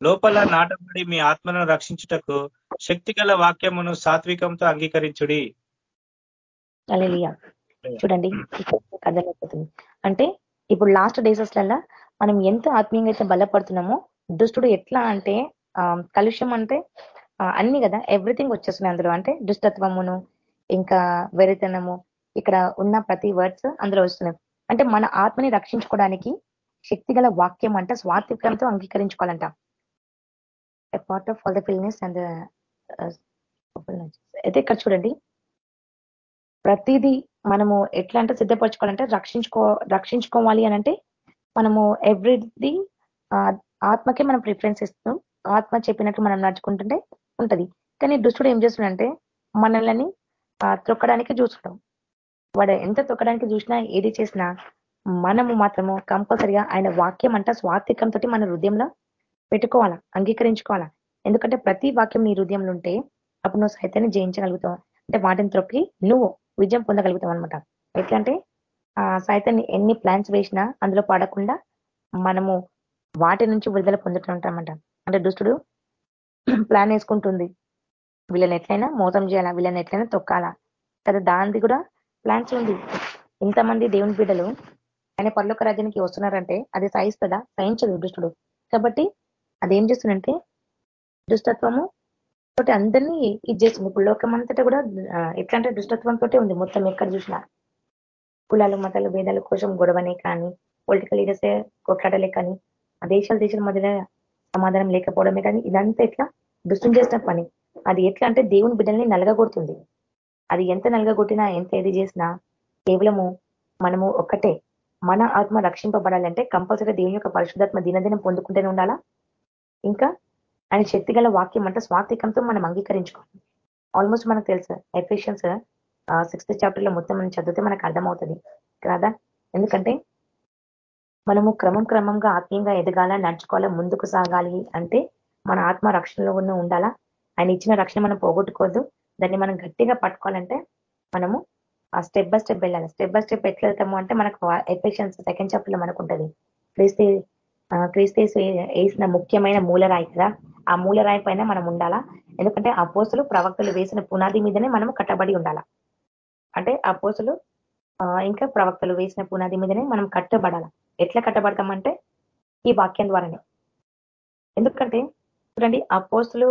లోపల నాటబడి మీ ఆత్మను రక్షించుటకు శక్తిగల వాక్యమును సాత్వికంతో అంగీకరించుడి. చూడండి అర్థమైపోతుంది. అంటే ఇప్పుడు లాస్ట్ డేసెస్లలో మనం ఎంత ఆత్మీయంగా అయితే బలపడుతున్నామో దుష్టుడు ఎట్లా అంటే కలుష్యం అంటే అన్ని కదా ఎవ్రీథింగ్ వచ్చేస్తున్నాయి అందులో. అంటే దుష్టత్వమును ఇంకా వెరితనము ఇక్కడ ఉన్న ప్రతి వర్డ్స్ అందులో వస్తున్నాయి. అంటే మన ఆత్మని రక్షించుకోవడానికి శక్తిగల వాక్యం అంటే స్వాతిక్రంతో అంగీకరించుకోవాలంట. Part of all the filthiness and అయితే ఇక్కడ చూడండి ప్రతిదీ మనము ఎట్లా అంటే సిద్ధపరచుకోవాలంటే రక్షించుకో రక్షించుకోవాలి అని అంటే మనము ఎవ్రీది ఆత్మకే మనం ప్రిఫరెన్స్ ఇస్తాం ఆత్మ చెప్పినట్టు మనం నడుచుకుంటుంటే ఉంటది. కానీ దుష్టుడు ఏం చేస్తుండంటే మనల్ని త్రొక్కడానికి చూస్తున్నాం వాడు ఎంత తొక్కడానికి చూసినా ఏది చేసినా మనము మాత్రము కంపల్సరిగా ఆయన వాక్యం అంట స్వాత్వికంతో మన హృదయంలో పెట్టుకోవాలా అంగీకరించుకోవాలా. ఎందుకంటే ప్రతి వాక్యం నీ హృదయంలో ఉంటే అప్పుడు నువ్వు సైతాన్ని జయించగలుగుతావు. అంటే వాటిని త్రొక్కి నువ్వు విజయం పొందగలుగుతాం అనమాట ఎట్లంటే ఆ సైతాన్ని ఎన్ని ప్లాన్స్ వేసినా అందులో పడకుండా మనము వాటి నుంచి విడుదల పొందుతుంటామంట అంటే దుష్టుడు [CLEARS THROAT] ప్లాన్ వేసుకుంటుంది. వీళ్ళని ఎట్లయినా మోసం చేయాలా వీళ్ళని ఎట్లయినా తొక్కాలా. కదా దానిది కూడా ప్లాన్స్ ఉంది. ఇంతమంది దేవుని బిడ్డలు ఆయన పర్లోక రాజ్యానికి వస్తున్నారంటే అది సహిస్తుందా సహించదు దుష్టుడు. కాబట్టి అదేం చేస్తుందంటే దుష్టత్వము కాబట్టి అందరినీ ఇది చేస్తుంది ఇప్పుడు లోకం అంతటా కూడా ఎట్లా అంటే దుష్టత్వంతో ఉంది మొత్తం ఎక్కడ చూసినా. కులాలు మతాలు భేదాల కోసం గొడవనే కానీ పొలిటికల్ లీడర్సే కొట్లాడలే కానీ ఆ దేశాల దేశాల మధ్యలో సమాధానం లేకపోవడమే కానీ ఇదంతా ఎట్లా? దుష్టం చేసిన పని. అది ఎట్లా అంటే దేవుని బిడ్డల్ని నలగగొడుతుంది. అది ఎంత నలగగొట్టినా ఎంత ఏది చేసినా కేవలము మనము ఒక్కటే. మన ఆత్మ రక్షింపబడాలంటే కంపల్సరీ దేవుని యొక్క పరిశుధాత్మ దినదినం పొందుకుంటూనే ఉండాలా? ఇంకా ఆయన శక్తి గల వాక్యం అంటే స్వార్థికంతో మనం అంగీకరించుకోవాలి. ఆల్మోస్ట్ మనకు తెలుసు. ఎఫిషియన్స్ సిక్స్త్ చాప్టర్లో మొత్తం మనం చదివితే మనకు అర్థమవుతుంది. కదా ఎందుకంటే మనము క్రమం క్రమంగా ఆత్మీయంగా ఎదగాల నడుచుకోవాలా ముందుకు సాగాలి అంటే మన ఆత్మ రక్షణలో ఉన్న ఉండాలా? ఆయన ఇచ్చిన రక్షణ మనం పోగొట్టుకోవద్దు. దాన్ని మనం గట్టిగా పట్టుకోవాలంటే మనము ఆ స్టెప్ బై స్టెప్ వెళ్ళాలి. స్టెప్ బై స్టెప్ ఎట్లా వెళ్తాము అంటే మనకు ఎఫిషియన్స్ సెకండ్ చాప్టర్లో మనకు ఉంటుంది. క్రీస్తు ఆ, క్రీస్తు వేసిన ముఖ్యమైన మూలరాయి కదా. ఆ మూలరాయి పైన మనం ఉండాలా? ఎందుకంటే అపోసులు ప్రవక్తలు వేసిన పునాది మీదనే మనం కట్టబడి ఉండాలా? అంటే అపోసులు ఇంకా ప్రవక్తలు వేసిన పునాది మీదనే మనం కట్టబడాలా? ఎట్లా కట్టబడతామంటే ఈ వాక్యం ద్వారానే. ఎందుకంటే చూడండి అపోసులు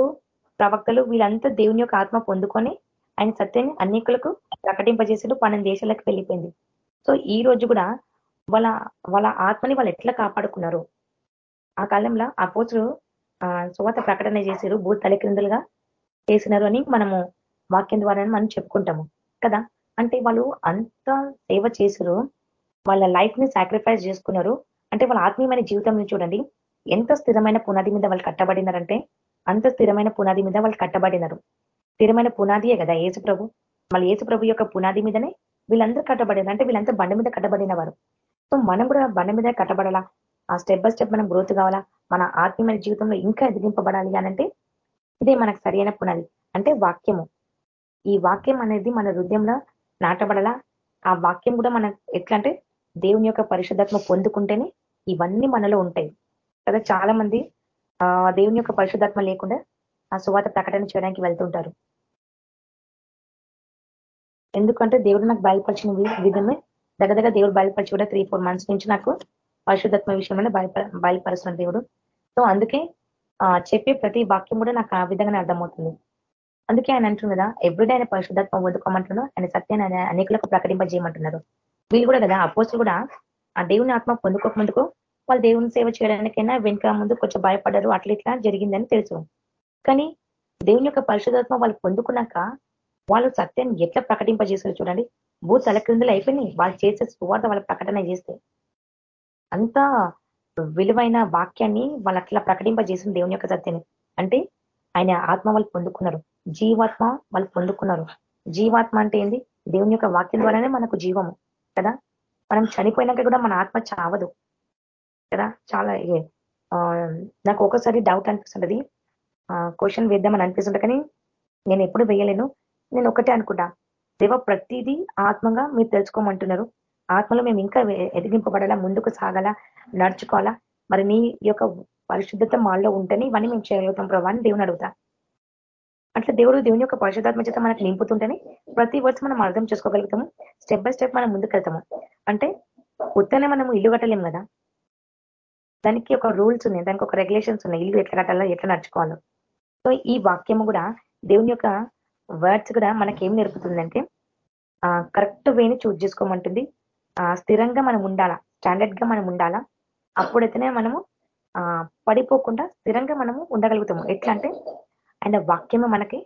ప్రవక్తలు వీళ్ళంతా దేవుని యొక్క ఆత్మ పొందుకొని ఆయన సత్యాన్ని అనేకులకు ప్రకటింపజేసాడు పన్నెండు దేశాలకు వెళ్ళిపోయింది. సో ఈ రోజు కూడా వాళ్ళ వాళ్ళ ఆత్మని వాళ్ళు ఎట్లా కాపాడుకున్నారు? ఆ కాలంలో ఆ పోతులు ఆ సువాత ప్రకటన చేశారు భూ తలక్రిందులుగా చేసినారు అని మనము వాక్యం ద్వారా మనం చెప్పుకుంటాము. కదా? అంటే వాళ్ళు అంత సేవ చేశారు వాళ్ళ లైఫ్ని సాక్రిఫైస్ చేసుకున్నారు. అంటే వాళ్ళ ఆత్మీయమైన జీవితం చూడండి. ఎంత స్థిరమైన పునాది మీద వాళ్ళు కట్టబడినారంటే అంత స్థిరమైన పునాది మీద వాళ్ళు కట్టబడినారు. స్థిరమైన పునాదియే కదా ఏసుప్రభు మళ్ళీ ఏసుప్రభు యొక్క పునాది మీదనే వీళ్ళందరూ కట్టబడినారు. అంటే వీళ్ళంతా బండ మీద కట్టబడిన వారు. సో మనం కూడా బండ మీద కట్టబడాలా? ఆ స్టెప్ బై స్టెప్ మనం గ్రోత్ కావాలా? మన ఆత్మీయమైన జీవితంలో ఇంకా ఎదిగింపబడాలి అనంటే ఇదే మనకు సరైన పునాది అంటే వాక్యము. ఈ వాక్యం అనేది మన హృదయంలో నాటబడాలా? ఆ వాక్యం కూడా మనం ఎట్లా అంటే దేవుని యొక్క పరిశుద్ధాత్మ పొందుకుంటేనే ఇవన్నీ మనలో ఉంటాయి. కదా చాలా మంది ఆ దేవుని యొక్క పరిశుద్ధాత్మ లేకుండా ఆ సువాత ప్రకటన చేయడానికి వెళ్తుంటారు. ఎందుకంటే దేవుడు నాకు బయలుపరిచిన విధమే. దగ్గర దగ్గర దేవుడు బయలుపరిచి కూడా త్రీ ఫోర్ మంత్స్ నుంచి నాకు పరిశుద్ధత్మ విషయంలో బయలుపరుస్తున్న దేవుడు. సో అందుకే ఆ చెప్పే ప్రతి వాక్యం కూడా నాకు ఆ విధంగానే అర్థమవుతుంది. అందుకే ఆయన అంటున్నారు కదా ఎవ్రీడే ఆయన పరిశుద్ధత్వం పొందుకోమంటున్నారు ఆయన సత్యాన్ని ఆయన అనేకులకు ప్రకటింపజేయమంటున్నారు వీళ్ళు కూడా కదా అపోస్తులు కూడా ఆ దేవుని ఆత్మ పొందుకోకముందుకు వాళ్ళు దేవుని సేవ చేయడానికైనా వెనుక ముందు కొంచెం భయపడ్డారు అట్లా ఇట్లా జరిగిందని తెలుసు. కానీ దేవుని యొక్క పరిశుధాత్మ వాళ్ళు పొందుకున్నాక వాళ్ళు సత్యాన్ని ఎట్లా ప్రకటింపజేసారు చూడండి. భూ తలక్రిందులు అయిపోయినాయి. వాళ్ళు చేసే సువార్త వాళ్ళ ప్రకటన చేస్తే. అంత విలువైన వాక్యాన్ని వాళ్ళు అట్లా ప్రకటింపజేసిన దేవుని యొక్క సత్యాన్ని అంటే ఆయన ఆత్మ వాళ్ళు పొందుకున్నారు. జీవాత్మ వాళ్ళు పొందుకున్నారు. జీవాత్మ అంటే ఏంది? దేవుని యొక్క వాక్యం ద్వారానే మనకు జీవము. కదా? మనం చనిపోయినాక కూడా మన ఆత్మ చావదు. కదా? చాలా ఏ- నాకు ఒకసారి డౌట్ అనిపిస్తుంటది. క్వశ్చన్ వేద్దామని అనిపిస్తుంట కానీ నేను ఎప్పుడు వేయలేను. నేను ఒకటే అనుకుంటా. దేవ ప్రతిదీ ఆత్మగా మీరు తెలుసుకోమంటున్నారు. ఆత్మలో మేము ఇంకా ఎదిగింపబడాలా ముందుకు సాగాలా నడుచుకోవాలా? మరి నీ యొక్క పరిశుద్ధత మాలో ఉంటేనే ఇవన్నీ మేము చేయగలుగుతాం ప్రభా అని దేవుని అడుగుతా. అట్లా దేవుడు దేవుని యొక్క పరిశుద్ధాత్మ చేత మనకు నింపుతుంటేనే ప్రతి వర్డ్స్ మనం అర్థం చేసుకోగలుగుతాము. స్టెప్ బై స్టెప్ మనం ముందుకు వెళ్తాము అంటే ఉత్తనే మనము ఇల్లు కట్టలేము కదా? దానికి ఒక రూల్స్ ఉన్నాయి దానికి ఒక రెగ్యులేషన్స్ ఉన్నాయి. ఇల్లు ఎట్లా కట్టాలో ఎట్లా నడుచుకోవాలో. సో ఈ వాక్యము కూడా దేవుని యొక్క వర్డ్స్ కూడా మనకి ఏం నేర్పుతుందంటే కరెక్ట్ వేని చూజ్ చేసుకోమంటుంది. స్థిరంగా మనం ఉండాలా? స్టాండర్డ్గా మనం ఉండాలా? అప్పుడైతేనే మనము ఆ పడిపోకుండా స్థిరంగా మనము ఉండగలుగుతాము. ఎట్లా అంటే ఆయన వాక్యము మనకి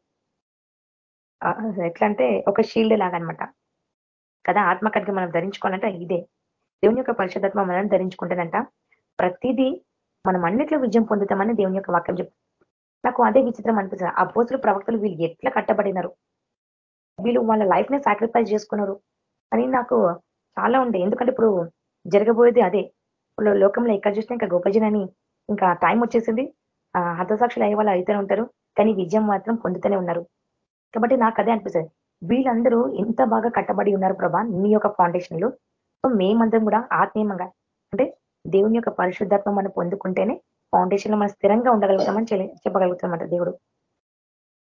ఎట్లా అంటే ఒక షీల్డ్ లాగా అనమాట కదా ఆత్మకడిగా మనం ధరించుకోవాలంటే ఇదే. దేవుని యొక్క పరిశుద్ధత్వం మనం ధరించుకుంటుందంట. ప్రతిదీ మనం అన్నిట్లో విజయం పొందుతామని దేవుని యొక్క వాక్యం చెప్తుంది నాకు అదే విచిత్రం అనిపిస్తుంది. ఆ ప్రవక్తలు వీళ్ళు ఎట్లా కట్టబడినారు? వీళ్ళు వాళ్ళ లైఫ్ని సాక్రిఫైస్ చేసుకున్నారు. అని నాకు చాలా ఉండే ఎందుకంటే ఇప్పుడు జరగబోయేది అదే. ఇప్పుడు లోకంలో ఎక్కడ చూసినా ఇంకా గొప్ప జనని ఇంకా టైం వచ్చేసింది. ఆ హతసాక్షులు అయ్యే వాళ్ళు అయితేనే ఉంటారు. కానీ విజయం మాత్రం పొందుతూనే ఉన్నారు. కాబట్టి నాకు అదే అనిపిస్తుంది. వీళ్ళందరూ ఎంత బాగా కట్టబడి ఉన్నారు ప్రభా నీ యొక్క ఫౌండేషన్లో సో మేమందరం కూడా ఆత్మీయంగా అంటే దేవుని యొక్క పరిశుద్ధాత్మ మనం పొందుకుంటేనే ఫౌండేషన్ మనం స్థిరంగా ఉండగలుగుతామని చెప్పగలుగుతామంట దేవుడు.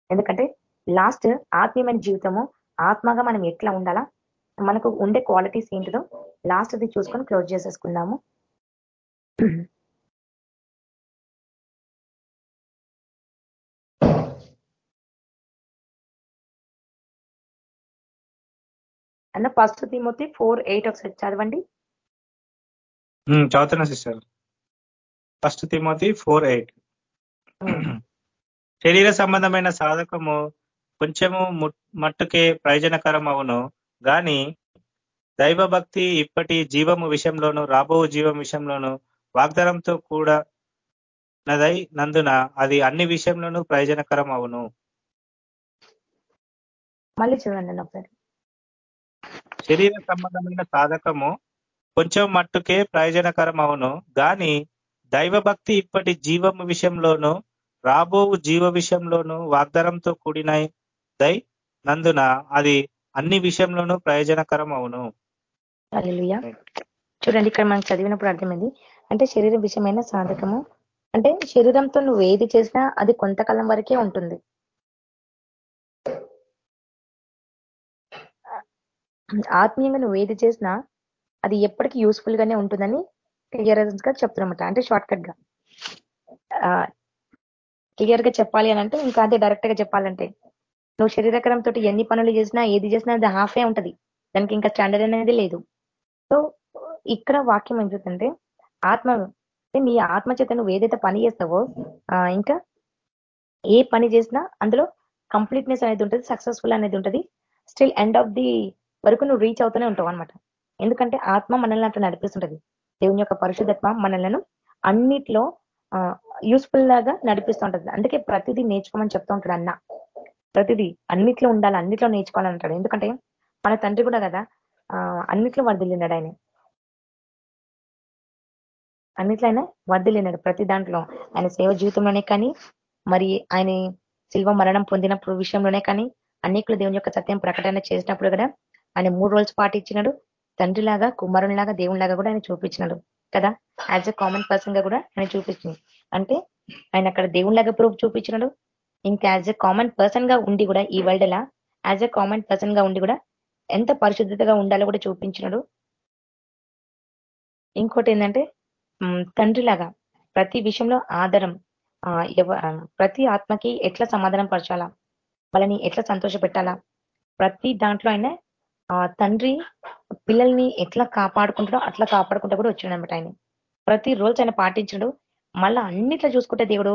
ఎందుకంటే లాస్ట్ ఆత్మీయమైన జీవితము ఆత్మగా మనం ఎట్లా ఉండాలా మనకు ఉండే క్వాలిటీస్ ఏంటిదో లాస్ట్ అది చూసుకొని క్లోజ్ చేసేసుకుందాము. అన్న ఫస్ట్ తిమోతి ఫోర్ ఎయిట్ ఒకసారి చదవండి. చదువుతున్నా sister first Timothy four eight శరీర సంబంధమైన సాధకము కొంచెము మట్టుకే ప్రయోజనకరం అవును గాని దైవ భక్తి ఇప్పటి జీవము విషయంలోను రాబో జీవం విషయంలోను వాగ్దానంతో కూడా నదై నందున అది అన్ని విషయంలోనూ ప్రయోజనకరం అవును మళ్ళీ చూడండి ఒకసారి శరీర సంబంధమైన సాధకము కొంచెం మట్టుకే ప్రయోజనకరం అవును గాని దైవ భక్తి ఇప్పటి జీవము విషయంలోను రాబో జీవ విషయంలోను వాగ్దానంతో కూడిన దై నందున అది అన్ని విషయంలోనూ ప్రయోజనకరం అవును చూడండి ఇక్కడ మనం చదివినప్పుడు అర్థమైంది. అంటే శరీర విషయమైన సాధకము. అంటే శరీరంతో నువ్వు ఏది చేసినా అది కొంతకాలం వరకే ఉంటుంది. ఆత్మీయంగా నువ్వు ఏది చేసినా అది ఎప్పటికీ యూస్ఫుల్ గానే ఉంటుందని క్లియర్గా చెప్తున్నమాట అంటే షార్ట్ కట్గా క్లియర్గా చెప్పాలి అని అంటే ఇంకా అదే డైరెక్ట్గా చెప్పాలంటే నువ్వు శరీరకరం తోటి ఎన్ని పనులు చేసినా ఏది చేసినా అది హాఫే ఉంటది. దానికి ఇంకా స్టాండర్డ్ అనేది లేదు. సో ఇక్కడ వాక్యం ఏం చూస్తుంటే ఆత్మ అంటే నీ ఆత్మ చేత నువ్వు ఏదైతే పని చేస్తావో ఇంకా ఏ పని చేసినా అందులో కంప్లీట్నెస్ అనేది ఉంటుంది సక్సెస్ఫుల్ అనేది ఉంటుంది. స్టిల్ ఎండ్ ఆఫ్ ది వరకు నువ్వు రీచ్ అవుతూనే ఉంటావు అనమాట ఎందుకంటే ఆత్మ మనల్ని అట్లా నడిపిస్తుంటది. దేవుని యొక్క పరిశుధత్మ మనల్ని అన్నిట్లో యూస్ఫుల్ లాగా నడిపిస్తూ ఉంటది. అందుకే ప్రతిదీ నేర్చుకోమని చెప్తూ ఉంటాడు అన్న. ప్రతిదీ అన్నిట్లో ఉండాలి అన్నిట్లో నేర్చుకోవాలని అంటాడు. ఎందుకంటే మన తండ్రి కూడా కదా అన్నిట్లో వర్దిల్లినాడు ఆయన. అన్నిట్లో ఆయన వర్దిల్లినాడు ప్రతి దాంట్లో. ఆయన సేవ జీవితంలోనే కానీ మరి ఆయన శిల్వ మరణం పొందినప్పుడు విషయంలోనే కానీ అనేకులు దేవుని యొక్క సత్యం ప్రకటన చేసినప్పుడు కూడా ఆయన మూడు రోజులు పాటించినాడు తండ్రిలాగా కుమారునిలాగా దేవునిలాగా కూడా ఆయన చూపించినాడు కదా. యాజ్ ఎ కామన్ పర్సన్గా కూడా ఆయన చూపించింది. అంటే ఆయన అక్కడ దేవునిలాగా ప్రూఫ్ చూపించినాడు. ఇంకా యాజ్ ఎ కామన్ పర్సన్గా ఉండి కూడా ఈ వరల్డ్ లా యాజ్ ఎ కామన్ పర్సన్గా ఉండి కూడా ఎంత పరిశుద్ధతగా ఉండాలో కూడా చూపించినాడు. ఇంకోటి ఏంటంటే తండ్రి తండ్రిలాగా ప్రతి విషయంలో ఆదరం ఆ, ఎవ- ప్రతి ఆత్మకి ఎట్లా సమాధానం పరచాలా వాళ్ళని ఎట్లా సంతోష పెట్టాలా ప్రతి దాంట్లో ఆయన తండ్రి పిల్లల్ని ఎట్లా కాపాడుకుంటాడో అట్లా కాపాడుకుంటూ కూడా వచ్చాడు అనమాట ఆయన. ప్రతి రోజు ఆయన పాటించడు మళ్ళా అన్నిట్లో చూసుకుంటే దేవుడు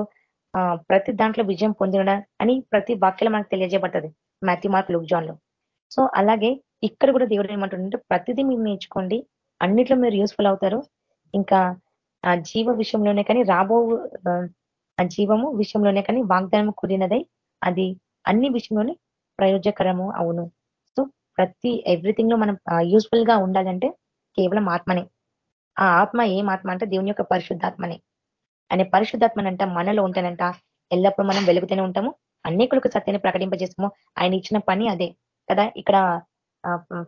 ప్రతి దాంట్లో విజయం పొందినడా అని ప్రతి వాక్యం మనకు తెలియజేయబడుతుంది మాథ్యూ మార్క్ లుక్ జాన్లో సో అలాగే ఇక్కడ కూడా దేవుడు ఏమంటుండే ప్రతిదీ మీరు నేర్చుకోండి. అన్నిట్లో మీరు యూస్ఫుల్ అవుతారు. ఇంకా ఆ జీవ విషయంలోనే కానీ రాబో ఆ, జీవము విషయంలోనే కానీ వాగ్దానము కూడినదై అది అన్ని విషయంలోనే ప్రయోజకరము అవును. సో ప్రతి ఎవ్రీథింగ్లో మనం యూస్ఫుల్గా ఉండాలంటే కేవలం ఆత్మనే. ఆ ఆత్మ ఏం ఆత్మ అంటే దేవుని యొక్క పరిశుద్ధాత్మనే. అనే పరిశుద్ధాత్మనంట మనలో ఉంటానంట ఎల్లప్పుడూ మనం వెలుగుతూనే ఉంటాము. అనేకులకు సత్యాన్ని ప్రకటింపజేస్తాము. ఆయన ఇచ్చిన పని అదే కదా. ఇక్కడ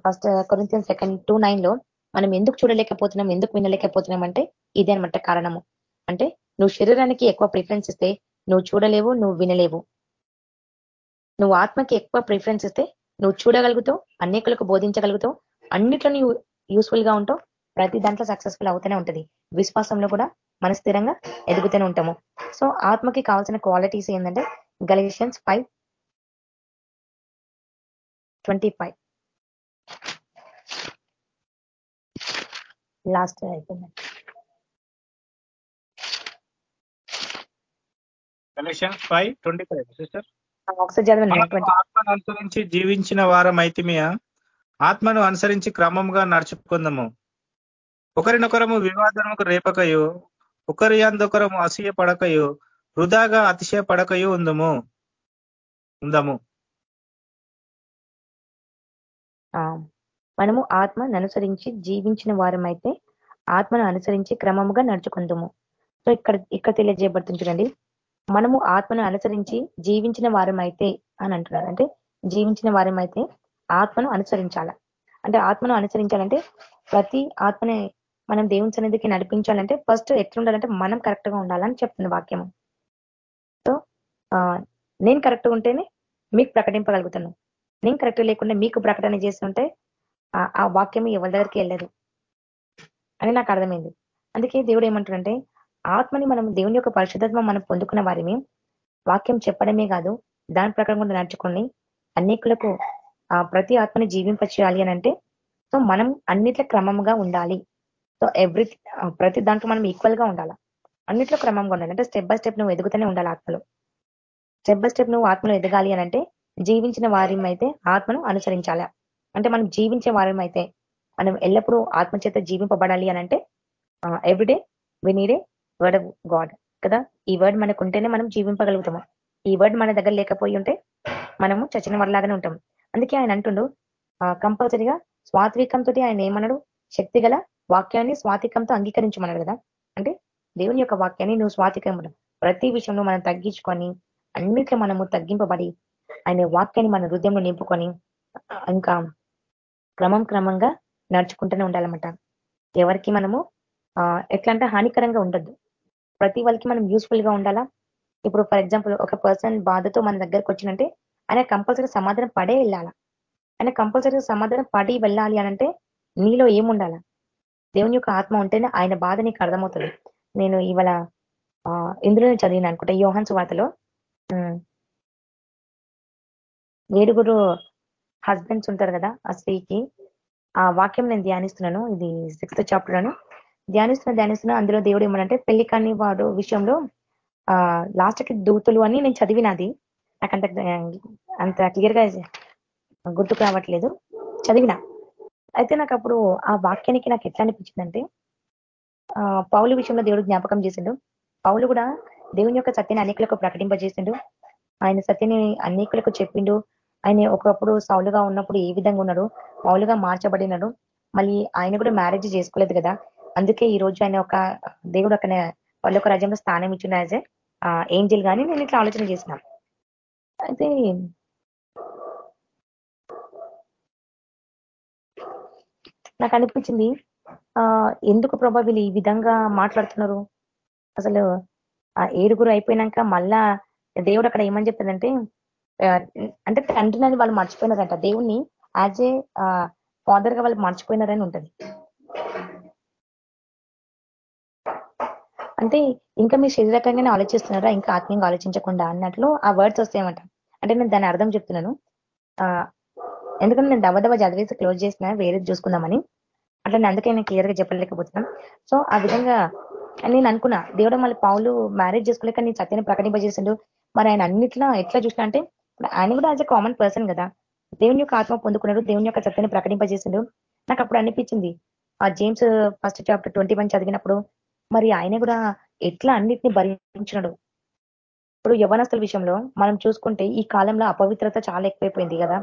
ఫస్ట్ కొరింతియన్ సెకండ్ టూ నైన్లో మనం ఎందుకు చూడలేకపోతున్నాం ఎందుకు వినలేకపోతున్నాం అంటే ఇదే అనమాట కారణము. అంటే నువ్వు శరీరానికి ఎక్కువ ప్రిఫరెన్స్ ఇస్తే నువ్వు చూడలేవు నువ్వు వినలేవు. నువ్వు ఆత్మకి ఎక్కువ ప్రిఫరెన్స్ ఇస్తే నువ్వు చూడగలుగుతావు అనేకులకు బోధించగలుగుతావు అన్నిట్లో నువ్వు యూస్ఫుల్గా ఉంటావు. ప్రతి దాంట్లో సక్సెస్ఫుల్ అవుతూనే ఉంటది. విశ్వాసంలో కూడా మన స్థిరంగా ఎదుగుతూనే ఉంటాము. సో ఆత్మకి కావాల్సిన క్వాలిటీస్ ఏంటంటే Galatians five twenty five last అయిపోయింది. Collections five twenty five sister ఒకసారి చదవండి. మనము ట్వంటీ ఆత్మను అనుసరించి జీవించిన వారం అయితిమియా ఆత్మను అనుసరించి క్రమంగా నడుచుకుందాము. ఒకరినొకరము వివాదముకు రేపకయు ఒకరి అందొకరము అసూయ పడకయు వృధాగా అతిశయ పడకయు ఉందము. ఉందము. ఆ, మనము ఆత్మను అనుసరించి జీవించిన వారమైతే ఆత్మను అనుసరించి క్రమముగా నడుచుకుందాము. సో ఇక్కడ ఇక్కడ తెలియజేయబడుతుంది చూడండి. మనము ఆత్మను అనుసరించి జీవించిన వారమైతే అని అంటున్నారు. అంటే జీవించిన వారమైతే ఆత్మను అనుసరించాల. అంటే ఆత్మను అనుసరించాలంటే ప్రతి ఆత్మని మనం దేవుని సన్నిధికి నడిపించాలంటే ఫస్ట్ ఎట్లుండాలంటే మనం కరెక్ట్గా ఉండాలని చెప్తుంది వాక్యము. సో నేను కరెక్ట్గా ఉంటేనే మీకు ప్రకటింపగలుగుతాను. నేను కరెక్ట్ లేకుండా మీకు ప్రకటన చేస్తుంటే ఆ వాక్యం ఎవరి దగ్గరికి వెళ్ళదు అని నాకు అర్థమైంది. అందుకే దేవుడు ఏమంటాడంటే ఆత్మని మనం దేవుని యొక్క పరిశుద్ధత్వం మనం పొందుకున్న వారిని వాక్యం చెప్పడమే కాదు దాని ప్రకారం కూడా నడుచుకొని అనేకులకు ప్రతి ఆత్మని జీవింపచేయాలి అని అంటే సో మనం అన్నిట్లో క్రమంగా ఉండాలి. సో ఎవ్రీ ప్రతి దాంట్లో మనం ఈక్వల్గా ఉండాలి? అన్నిట్లో క్రమంగా ఉండాలి. అంటే స్టెప్ బై స్టెప్ నువ్వు ఎదుగుతూనే ఉండాలి ఆత్మలో. స్టెప్ బై స్టెప్ నువ్వు ఆత్మలో ఎదగాలి అని అంటే జీవించిన వారి అయితే ఆత్మను అనుసరించాలా? అంటే మనం జీవించే వారం అయితే మనం ఎల్లప్పుడూ ఆత్మ చేత జీవింపబడాలి అని అంటే ఎవ్రీడే వి నీడే వర్డ్ ఆఫ్ గాడ్ కదా? ఈ వర్డ్ మనకు ఉంటేనే మనం జీవింపగలుగుతాము. ఈ వర్డ్ మన దగ్గర లేకపోయి ఉంటే మనము చచ్చిన వరలాగానే ఉంటాం అందుకే ఆయన అంటుండు కంపల్సరిగా స్వాత్వికంతో ఆయన ఏమన్నాడు శక్తి గల వాక్యాన్ని స్వాతికంతో అంగీకరించమన్నాడు కదా? అంటే దేవుని యొక్క వాక్యాన్ని నువ్వు స్వాతికం ప్రతి విషయంలో మనం తగ్గించుకొని అన్నిట్లో మనము తగ్గింపబడి ఆయన వాక్యాన్ని మన హృదయంలో నింపుకొని ఇంకా క్రమం క్రమంగా నడుచుకుంటూనే ఉండాలన్నమాట. ఎవరికి మనము ఎట్లా అంటే హానికరంగా ఉండద్దు. ప్రతి వాళ్ళకి మనం యూస్ఫుల్గా ఉండాలా? ఇప్పుడు ఫర్ ఎగ్జాంపుల్ ఒక పర్సన్ బాధతో మన దగ్గరకు వచ్చినంటే ఆయన కంపల్సరీ సమాధానం పడే వెళ్ళాలా? ఆయన కంపల్సరీ సమాధానం పడి వెళ్ళాలి అనంటే నీలో ఏముండాలా? దేవుని యొక్క ఆత్మ ఉంటేనే ఆయన బాధ నీకు అర్థమవుతుంది. నేను ఇవాళ ఇందులోనే చదివిన అనుకుంటా యోహన్స్ వార్తలో. ఏడుగురు హస్బెండ్స్ ఉంటారు కదా ఆ స్త్రీకి. ఆ వాక్యం నేను ధ్యానిస్తున్నాను ఇది సిక్స్త్ చాప్టర్ ధ్యానిస్తున్న ధ్యానిస్తున్న అందులో దేవుడు ఏమనంటే పెళ్ళి కాని వాడు విషయంలో ఆ లాస్ట్కి దూతులు అని నేను చదివినది నాకు అంత అంత క్లియర్గా గుర్తుకు రావట్లేదు. చదివిన. అయితే నాకు అప్పుడు ఆ వాక్యానికి నాకు ఎట్లా అనిపించిందంటే పౌలు విషయంలో దేవుడు జ్ఞాపకం చేసిండు. పౌలు కూడా దేవుని యొక్క సత్యాన్ని అనేకులకు ప్రకటింపజేసిండు. ఆయన సత్యని అనేకులకు చెప్పిండు. ఆయన ఒకప్పుడు సౌలుగా ఉన్నప్పుడు ఏ విధంగా ఉన్నాడు? పౌలుగా మార్చబడినాడు. మళ్ళీ ఆయన కూడా మ్యారేజ్ చేసుకోలేదు కదా. అందుకే ఈ రోజు ఆయన ఒక దేవుడు అక్కడ వాళ్ళ ఒక రాజ్యంలో స్థానం ఇచ్చిన యాజ్ ఏంజిల్ కానీ నేను ఇట్లా ఆలోచన చేసినాం. అయితే నాకు అనిపించింది ఆ ఎందుకు ప్రభా వీళ్ళు ఈ విధంగా మాట్లాడుతున్నారు? అసలు ఆ ఏడుగురు అయిపోయినాక మళ్ళా దేవుడు అక్కడ ఏమని చెప్పిందంటే అంటే తండ్రిని వాళ్ళు మర్చిపోయినారంట. దేవుణ్ణి యాజ్ ఏ ఫాదర్గా వాళ్ళు మర్చిపోయినారని ఉంటది. అంటే ఇంకా మీ శరీరకంగానే ఆలోచిస్తున్నారా? ఇంకా ఆత్మీయంగా ఆలోచించకుండా అన్నట్లు ఆ వర్డ్స్ వస్తాయన్నమాట. అంటే నేను దాని అర్థం చెప్తున్నాను. ఎందుకంటే నేను దవ దవ చదివేసి క్లోజ్ చేసిన వేరే చూసుకుందామని. అట్లా నేను అందుకే నేను క్లియర్గా చెప్పలేకపోతున్నాను. సో ఆ విధంగా నేను అనుకున్నా దేవుడు మళ్ళీ పావులు మ్యారేజ్ చేసుకోలేక నేను సత్యాన్ని ప్రకటింపజేసిండు మరి ఆయన అన్నిట్లో ఎట్లా చూసినా అంటే ఆయన కూడా యాజ్ అ కామన్ పర్సన్ కదా. దేవుని యొక్క ఆత్మ పొందుకున్నాడు దేవుని యొక్క సత్యాన్ని ప్రకటింపజేసిండు నాకు అప్పుడు అనిపించింది ఆ James first chapter twenty one చదివినప్పుడు మరి ఆయన కూడా ఎట్లా అన్నిటిని భరించినాడు. ఇప్పుడు యవనస్తుల విషయంలో మనం చూసుకుంటే ఈ కాలంలో అపవిత్రత చాలా ఎక్కువైపోయింది కదా.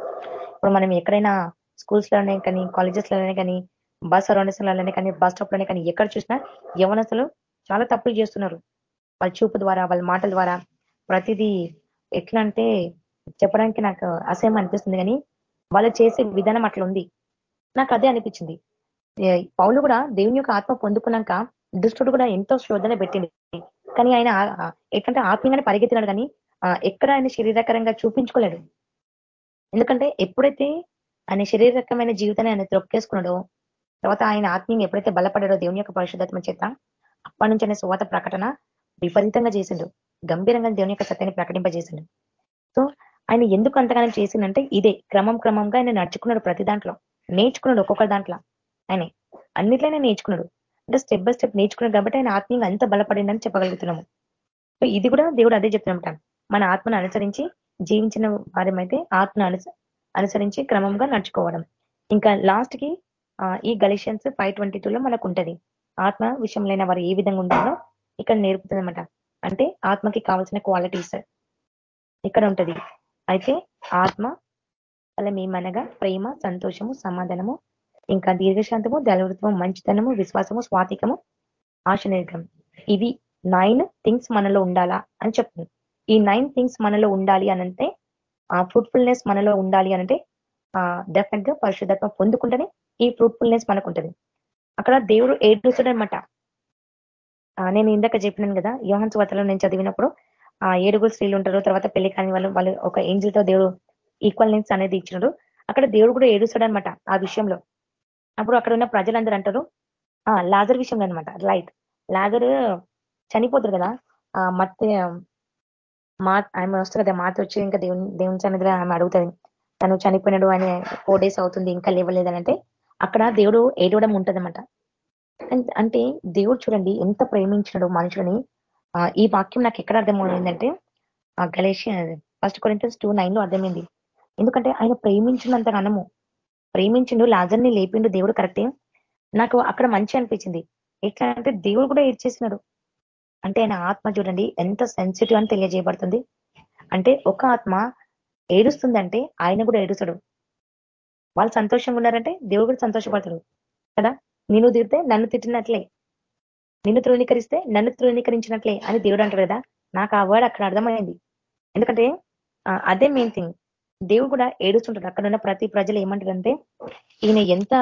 ఇప్పుడు మనం ఎక్కడైనా స్కూల్స్లోనే కానీ కాలేజెస్లోనే కానీ బస్లోనే కానీ బస్ స్టాప్లోనే కానీ ఎక్కడ చూసినా యవనస్తులు చాలా తప్పులు చేస్తున్నారు. వాళ్ళ చూపు ద్వారా వాళ్ళ మాటల ద్వారా ప్రతిదీ ఎట్లా అంటే చెప్పడానికి నాకు అసహ్యం అనిపిస్తుంది కానీ వాళ్ళు చేసే విధానం అట్లా ఉంది. నాకు అదే అనిపించింది. పౌలు కూడా దేవుని యొక్క ఆత్మ పొందుకున్నాక దుష్టుడు కూడా ఎంతో శోధన పెట్టింది. కానీ ఆయన ఎట్లంటే ఆత్మీయంగానే పరిగెత్తినాడు కానీ ఎక్కడ ఆయన శరీరకరంగా చూపించుకోలేడు. ఎందుకంటే ఎప్పుడైతే ఆయన శరీరకమైన జీవితాన్ని ఆయన త్రొక్కేసుకున్నాడో తర్వాత ఆయన ఆత్మీయం ఎప్పుడైతే బలపడాడో దేవుని యొక్క పరిశుద్ధత్మ చేత అప్పటి నుంచి ఆయన శువాత ప్రకటన విపరీతంగా చేసిండు. గంభీరంగా దేవుని యొక్క సత్యాన్ని ప్రకటింపజేసిండు. సో ఆయన ఎందుకు అంతగానం చేసిందంటే ఇదే క్రమం క్రమంగా ఆయన నడుచుకున్నాడు ప్రతి దాంట్లో. నేర్చుకున్నాడు ఒక్కొక్క దాంట్లో. ఆయన. అన్నిట్లనే నేర్చుకున్నాడు. అంటే స్టెప్ బై స్టెప్ నేర్చుకున్నాడు కాబట్టి ఆయన ఆత్మీయంగా అంత బలపడిందని చెప్పగలుగుతున్నాము. సో ఇది కూడా దేవుడు అదే చెప్తున్నాం మన ఆత్మను అనుసరించి జీవించిన వారమైతే ఆత్మ అనుసరించి క్రమంగా నడుచుకోవడం. ఇంకా లాస్ట్కి ఈ గలిషన్స్ ఫైవ్ ట్వంటీ టూలో మనకు ఉంటది ఆత్మ విషయంలో వారు ఏ విధంగా ఉండాలో ఇక్కడ నేర్పుతుందన్నమాట. అంటే ఆత్మకి కావాల్సిన క్వాలిటీస్ ఇక్కడ ఉంటది. అయితే ఆత్మ మేమనగా ప్రేమ సంతోషము సమాధానము ఇంకా దీర్ఘశాంతము దళవృత్వము మంచితనము విశ్వాసము స్వాతికము ఆశనిర్గం ఇవి నైన్ థింగ్స్ మనలో ఉండాలా అని చెప్తుంది. ఈ నైన్ థింగ్స్ మనలో ఉండాలి అనంటే ఆ ఫ్రూట్ఫుల్నెస్ మనలో ఉండాలి అంటే డెఫినెట్గా పరిశుద్ధత్వం పొందుకుంటేనే ఈ ఫ్రూట్ఫుల్నెస్ మనకు ఉంటుంది అక్కడ దేవుడు ఏడుస్తాడనమాట నేను ఇందాక చెప్పినాను కదా యోహన్ స్వాతలో నేను చదివినప్పుడు ఆ ఏడుగురు స్త్రీలు ఉంటారు తర్వాత పెళ్ళి కాని వాళ్ళు వాళ్ళు ఒక ఏంజిల్తో దేవుడు ఈక్వల్నెస్ అనేది ఇచ్చినారు అక్కడ దేవుడు కూడా ఏడుస్తాడనమాట ఆ విషయంలో. అప్పుడు అక్కడ ఉన్న ప్రజలందరూ అంటారు ఆ లాజర్ విషయంలో అనమాట లైట్ లాజర్ చనిపోతారు కదా మత్తే మా ఆమె వస్తుంది కదా మాతో వచ్చి ఇంకా దేవుని దేవుని సన్నిధిలో ఆమె అడుగుతుంది. తను చనిపోయినాడు అని ఫోర్ డేస్ అవుతుంది ఇంకా లేవలేదనంటే అక్కడ దేవుడు ఏడవడం ఉంటదన్నమాట. అంటే దేవుడు చూడండి ఎంత ప్రేమించినాడు మనుషులని. ఈ వాక్యం నాకు ఎక్కడ అర్థమైందంటే గలేషియా ఫస్ట్ కొరింతస్ టూ నైన్లో అర్థమైంది. ఎందుకంటే ఆయన ప్రేమించినంత గనము ప్రేమించిండు లాజర్ని లేపిండు దేవుడు కరెక్టే. నాకు అక్కడ మంచి అనిపించింది. ఎట్లా అంటే దేవుడు కూడా ఏడ్చేసినాడు. అంటే ఆయన ఆత్మ చూడండి ఎంత సెన్సిటివ్ అని తెలియజేయబడుతుంది. అంటే ఒక ఆత్మ ఏడుస్తుందంటే ఆయన కూడా ఏడుస్తాడు. వాళ్ళు సంతోషంగా ఉన్నారంటే దేవుడు కూడా సంతోషపడతాడు. కదా? నిన్ను తిడితే నన్ను తిట్టినట్లే. నిన్ను తృణీకరిస్తే నన్ను తృణీకరించినట్లే అని దేవుడు అంటారు కదా? నాకు ఆ వర్డ్ అక్కడ అర్థమైంది. ఎందుకంటే అదే మెయిన్ థింగ్ దేవుడు కూడా ఏడుస్తుంటాడు. అక్కడ ఉన్న ప్రతి ప్రజలు ఏమంటారంటే ఈయన ఎంత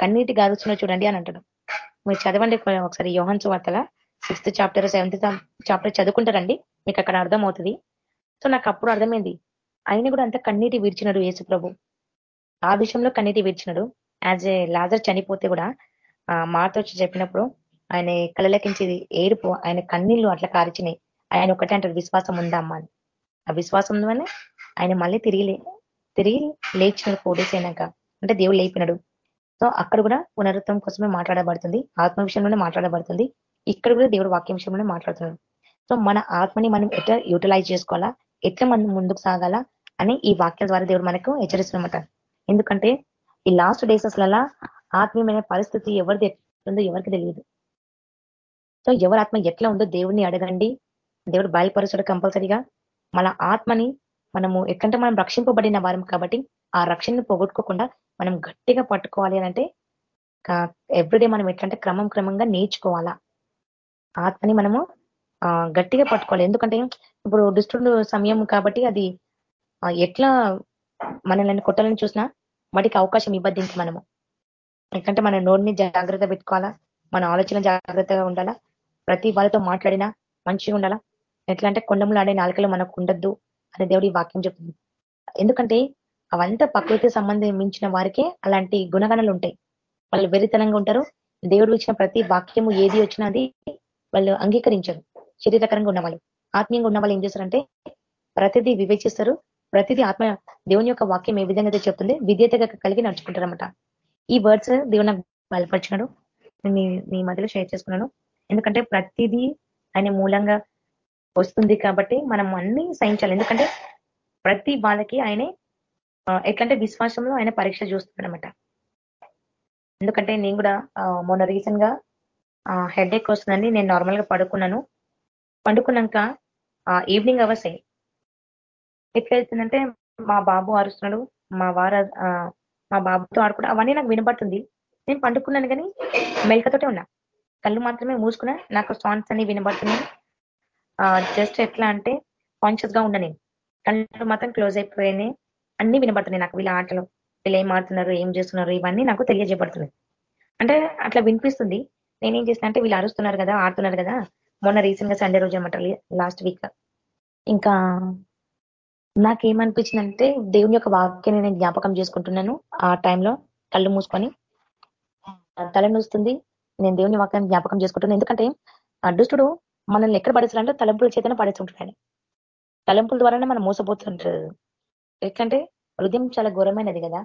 కన్నీటి గారుస్తున్నా చూడండి అని అంటాడు. మీరు చదవండి ఒకసారి యోహన్ వార్తల. సిక్స్త్ చాప్టర్ సెవెంత్ చాప్టర్ చదువుకుంటారండి. మీకు అక్కడ అర్థం అవుతుంది సో నాకు అప్పుడు అర్థమైంది. ఆయన కూడా అంత కన్నీటి విడిచినాడు యేసు ప్రభు ఆ విషయంలో కన్నీటి విడిచినాడు యాజ్ ఏ లాజర్ చనిపోతే కూడా మాతో చెప్పినప్పుడు ఆయన కళ్ళలకించి ఏడుపు ఆయన కన్నీళ్ళు అట్లా కారిచినాయి. ఆయన ఒకటే అంటారు విశ్వాసం ఉందా అమ్మా? అని. ఆ విశ్వాసం ఉందని ఆయన మళ్ళీ తిరిగి తిరిగి లేచినాడు ఫోర్ డేస్ అయినాక. అంటే దేవుడు లేపినాడు. సో అక్కడ కూడా పునరుత్వం కోసమే మాట్లాడబడుతుంది. ఆత్మ విషయంలోనే మాట్లాడబడుతుంది. ఇక్కడ కూడా దేవుడు వాక్యం విషయంలోనే మాట్లాడుతున్నాడు. సో మన ఆత్మని మనం ఎట్లా యూటిలైజ్ చేసుకోవాలా? ఎట్లా మనం ముందుకు సాగాలా? అని ఈ వాక్యాల ద్వారా దేవుడు మనకు హెచ్చరిస్తున్నమాట ఎందుకంటే ఈ లాస్ట్ డేసెస్లలో ఆత్మీయమైన పరిస్థితి ఎవరిది ఎట్లుందో ఎవరికి తెలియదు. సో ఎవరి ఆత్మ ఎట్లా ఉందో దేవుడిని అడగండి. దేవుడు బయలుపరచడం కంపల్సరీగా. మన ఆత్మని మనము ఎట్లంటే మనం రక్షింపబడిన వారం కాబట్టి ఆ రక్షణను పోగొట్టుకోకుండా మనం గట్టిగా పట్టుకోవాలి అంటే ఎవ్రీడే మనం ఎట్లంటే క్రమం క్రమంగా నేర్చుకోవాలా? ఆత్మని మనము గట్టిగా పట్టుకోవాలి. ఎందుకంటే ఇప్పుడు దుష్టుడు సమయం కాబట్టి అది ఎట్లా మనల్ని కొట్టాలని చూసినా వాటికి అవకాశం ఇవ్వద్దు మనము. ఎందుకంటే మన నోటిని జాగ్రత్త పెట్టుకోవాలా మన ఆలోచన జాగ్రత్తగా ఉండాలా ప్రతి వాళ్ళతో మాట్లాడినా మంచిగా ఉండాలా. ఎట్లా అంటే కొండములు ఆడే నాలుకలు మనకు ఉండద్దు అని దేవుడి వాక్యం చెప్తుంది. ఎందుకంటే అవంతా ప్రకృతి సంబంధించిన వారికే అలాంటి గుణగణాలు ఉంటాయి. వాళ్ళు వెరితనంగా ఉంటారు. దేవుడు ఇచ్చిన ప్రతి వాక్యము ఏది వచ్చినది వాళ్ళు అంగీకరించరు. శరీరకరంగా ఉన్న వాళ్ళు ఆత్మీయంగా ఉన్న వాళ్ళు ఏం చేస్తారంటే ప్రతిదీ వివేచిస్తారు. ప్రతిదీ ఆత్మ దేవుని యొక్క వాక్యం ఏ విధంగా అయితే చెప్తుంది విధేతగా కలిగి నడుచుకుంటారనమాట ఈ వర్డ్స్ దేవుని నాకు బయలుపరిచినాడు. మీ మధ్యలో షేర్ చేసుకున్నాను. ఎందుకంటే ప్రతిదీ ఆయన మూలంగా వస్తుంది కాబట్టి మనం అన్ని సహించాలి. ఎందుకంటే ప్రతి వాళ్ళకి ఆయనే ఎట్లంటే విశ్వాసంలో ఆయన పరీక్ష చూస్తున్నాడనమాట ఎందుకంటే నేను కూడా మొన్న రీసెంట్గా హెడ్ ఎక్ వస్తుందండి. నేను నార్మల్గా పడుకున్నాను. పండుకున్నాక ఈవినింగ్ అవర్స్ అయ్యి ఎట్లయితుందంటే మా బాబు అరుస్తున్నాడు. మా వారు మా బాబుతో ఆడుకుంటా అవన్నీ నాకు వినబడుతుంది. నేను పండుకున్నాను కానీ మెలకతోటే ఉన్నా. కళ్ళు మాత్రమే మూసుకున్నా నాకు సాంగ్స్ అన్ని వినబడుతున్నాయి. జస్ట్ ఎట్లా అంటే కాన్షియస్గా ఉన్నా నేను. కళ్ళు మాత్రం క్లోజ్ అయిపోయినాయి. అన్ని వినబడుతున్నాయి నాకు వీళ్ళ ఆటలు. వీళ్ళు ఏం ఆడుతున్నారు ఏం చేస్తున్నారు ఇవన్నీ నాకు తెలియజేయబడుతున్నాయి. అంటే అట్లా వినిపిస్తుంది. నేనేం చేసిన అంటే వీళ్ళు అరుస్తున్నారు కదా ఆడుతున్నారు కదా. మొన్న రీసెంట్గా సండే రోజు అనమాట లాస్ట్ వీక్ ఇంకా నాకేమనిపించిందంటే దేవుని యొక్క వాక్యాన్ని నేను జ్ఞాపకం చేసుకుంటున్నాను ఆ టైంలో కళ్ళు మూసుకొని. తల నూస్తుంది. నేను దేవుని వాక్యాన్ని జ్ఞాపకం చేసుకుంటున్నాను. ఎందుకంటే అదృష్టుడు మనల్ని ఎక్కడ పడేసాలంటే తలంపుల చేతనే పడేస్తుంటాడు. తలంపుల ద్వారానే మనం మోసపోతుంటారు ఎట్లంటే హృదయం చాలా ఘోరమైనది కదా.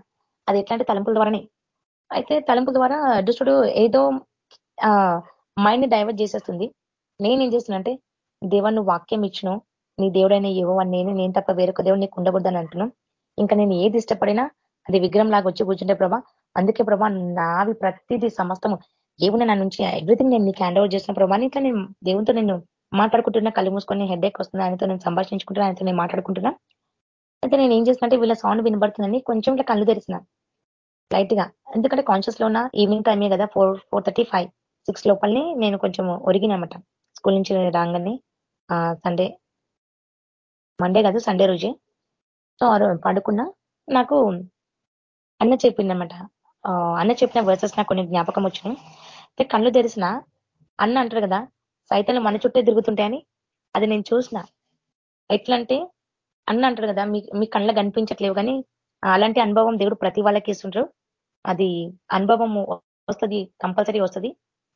అది ఎట్లాంటి తలంపుల ద్వారానే. అయితే తలంపుల ద్వారా దుష్టుడు ఏదో మైండ్ని డైవర్ట్ చేసేస్తుంది. నేనేం చేస్తున్నానంటే దేవా నువ్వు వాక్యం ఇచ్చినావు. నీ దేవుడైన ఏవో నేను నేను తప్ప వేరొక దేవుడు నీకు ఉండకూడదని అంటున్నాను ఇంకా నేను ఏది ఇష్టపడినా అది విగ్రహం లాగా వచ్చి కూర్చుంటే ప్రభా అందుకే ప్రభా నావి ప్రతిదీ సమస్తము. దేవుని నా నుంచి ఎవ్రీథింగ్ నేను నీకు హ్యాండ్ ఓవర్ చేసిన ప్రభా. ఇట్లా నేను దేవునితో నేను మాట్లాడుకుంటున్నా కళ్ళు మూసుకొని హెడ్ ఎక్ వస్తుంది. ఆయనతో నేను సంభాషించుకుంటున్నా ఆయనతో నేను మాట్లాడుకుంటున్నా. అయితే నేను ఏం చేసినట్టే వీళ్ళ సౌండ్ వినబడుతుందని కొంచెం ఇట్లా కళ్ళు తెరిచిన లైట్గా ఎందుకంటే కాన్షియస్లో ఉన్న ఈవినింగ్ టైమే కదా four four thirty five six లోపలనే నేను కొంచెం ఒరిగినమాట స్కూల్ నుంచి రాగానే సండే మండే కాదు సండే రోజే. సో పడుకున్నా నాకు అన్న చెప్పిందనమాట. అన్న చెప్పిన వర్సెస్ నాకు కొన్ని జ్ఞాపకం వచ్చినాయి. అయితే కళ్ళు తెరిసిన అన్న అంటారు కదా సైతాలు మన చుట్టే తిరుగుతుంటాయని అది నేను చూసిన. ఎట్లా అంటే అన్న అంటారు కదా మీ మీ కళ్ళ కనిపించట్లేవు కానీ అలాంటి అనుభవం దేవుడు ప్రతి వాళ్ళకి ఇస్తుంటారు అది అనుభవం వస్తుంది కంపల్సరీ వస్తుంది.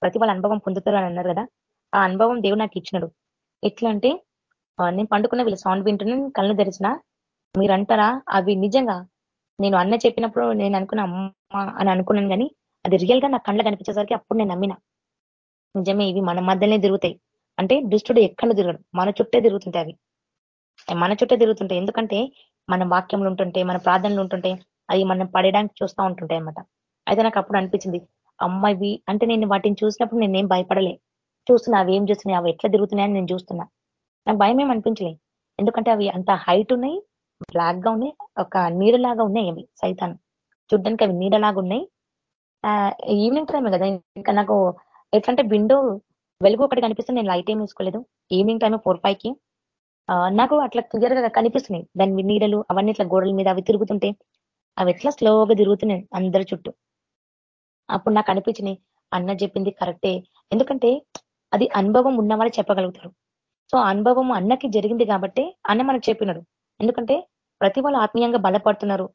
ప్రతి వాళ్ళ అనుభవం పొందుతారు అని అన్నారు కదా. ఆ అనుభవం దేవుడు నాకు ఇచ్చినాడు. ఎట్లా అంటే నేను పండుకున్న వీళ్ళ సౌండ్ వింటున్నాను కళ్ళు తెరిచిన మీరంటారా అవి నిజంగా నేను అన్న చెప్పినప్పుడు నేను అనుకున్న అమ్మ అని అనుకున్నాను కానీ అది రియల్గా నా కళ్ళ కనిపించేసరికి అప్పుడు నేను నమ్మిన. నిజమే ఇవి మన మధ్యనే తిరుగుతాయి. అంటే దుష్టుడు ఎక్కడ తిరగడు మన చుట్టే తిరుగుతుంటాయి అవి. మన చుట్టే తిరుగుతుంటాయి. ఎందుకంటే మన వాక్యంలో ఉంటుంటే మన ప్రార్థనలు ఉంటుంటే అవి మనం పడేయడానికి చూస్తూ ఉంటుంటాయి అన్నమాట. అయితే నాకు అప్పుడు అనిపించింది అమ్మ అంటే నేను వాటిని చూసినప్పుడు నేనేం భయపడలే. చూస్తున్నా అవి ఏం చూస్తున్నాయి అవి ఎట్లా తిరుగుతున్నాయని నేను చూస్తున్నా. నాకు భయం ఏం అనిపించలే. ఎందుకంటే అవి అంత హైట్ ఉన్నాయి బ్లాక్గా ఉన్నాయి ఒక నీడలాగా ఉన్నాయి అవి సైతాన్. చూడ్డానికి అవి నీడలాగా ఉన్నాయి. ఈవినింగ్ టైమే కదా ఇంకా నాకు ఎట్లంటే విండో వెలుగు ఒకటి కనిపిస్తుంది నేను లైట్ ఏం వేసుకోలేదు ఈవినింగ్ టైం ఫోర్ ఫైవ్కి. నాకు అట్లా క్లియర్గా కనిపిస్తున్నాయి. దాని నీడలు అవన్నీ ఇట్లా గోడల మీద అవి తిరుగుతుంటే అవి ఎట్లా స్లోగా తిరుగుతున్నాయి అందరి చుట్టూ. అప్పుడు నాకు అనిపించినాయి అన్న చెప్పింది కరెక్టే. ఎందుకంటే అది అనుభవం ఉన్నవాళ్ళు చెప్పగలుగుతారు సో అనుభవం అన్నకి జరిగింది కాబట్టి అన్న మనకు చెప్పినాడు. ఎందుకంటే ప్రతి వాళ్ళు ఆత్మీయంగా బలపడుతున్నారు.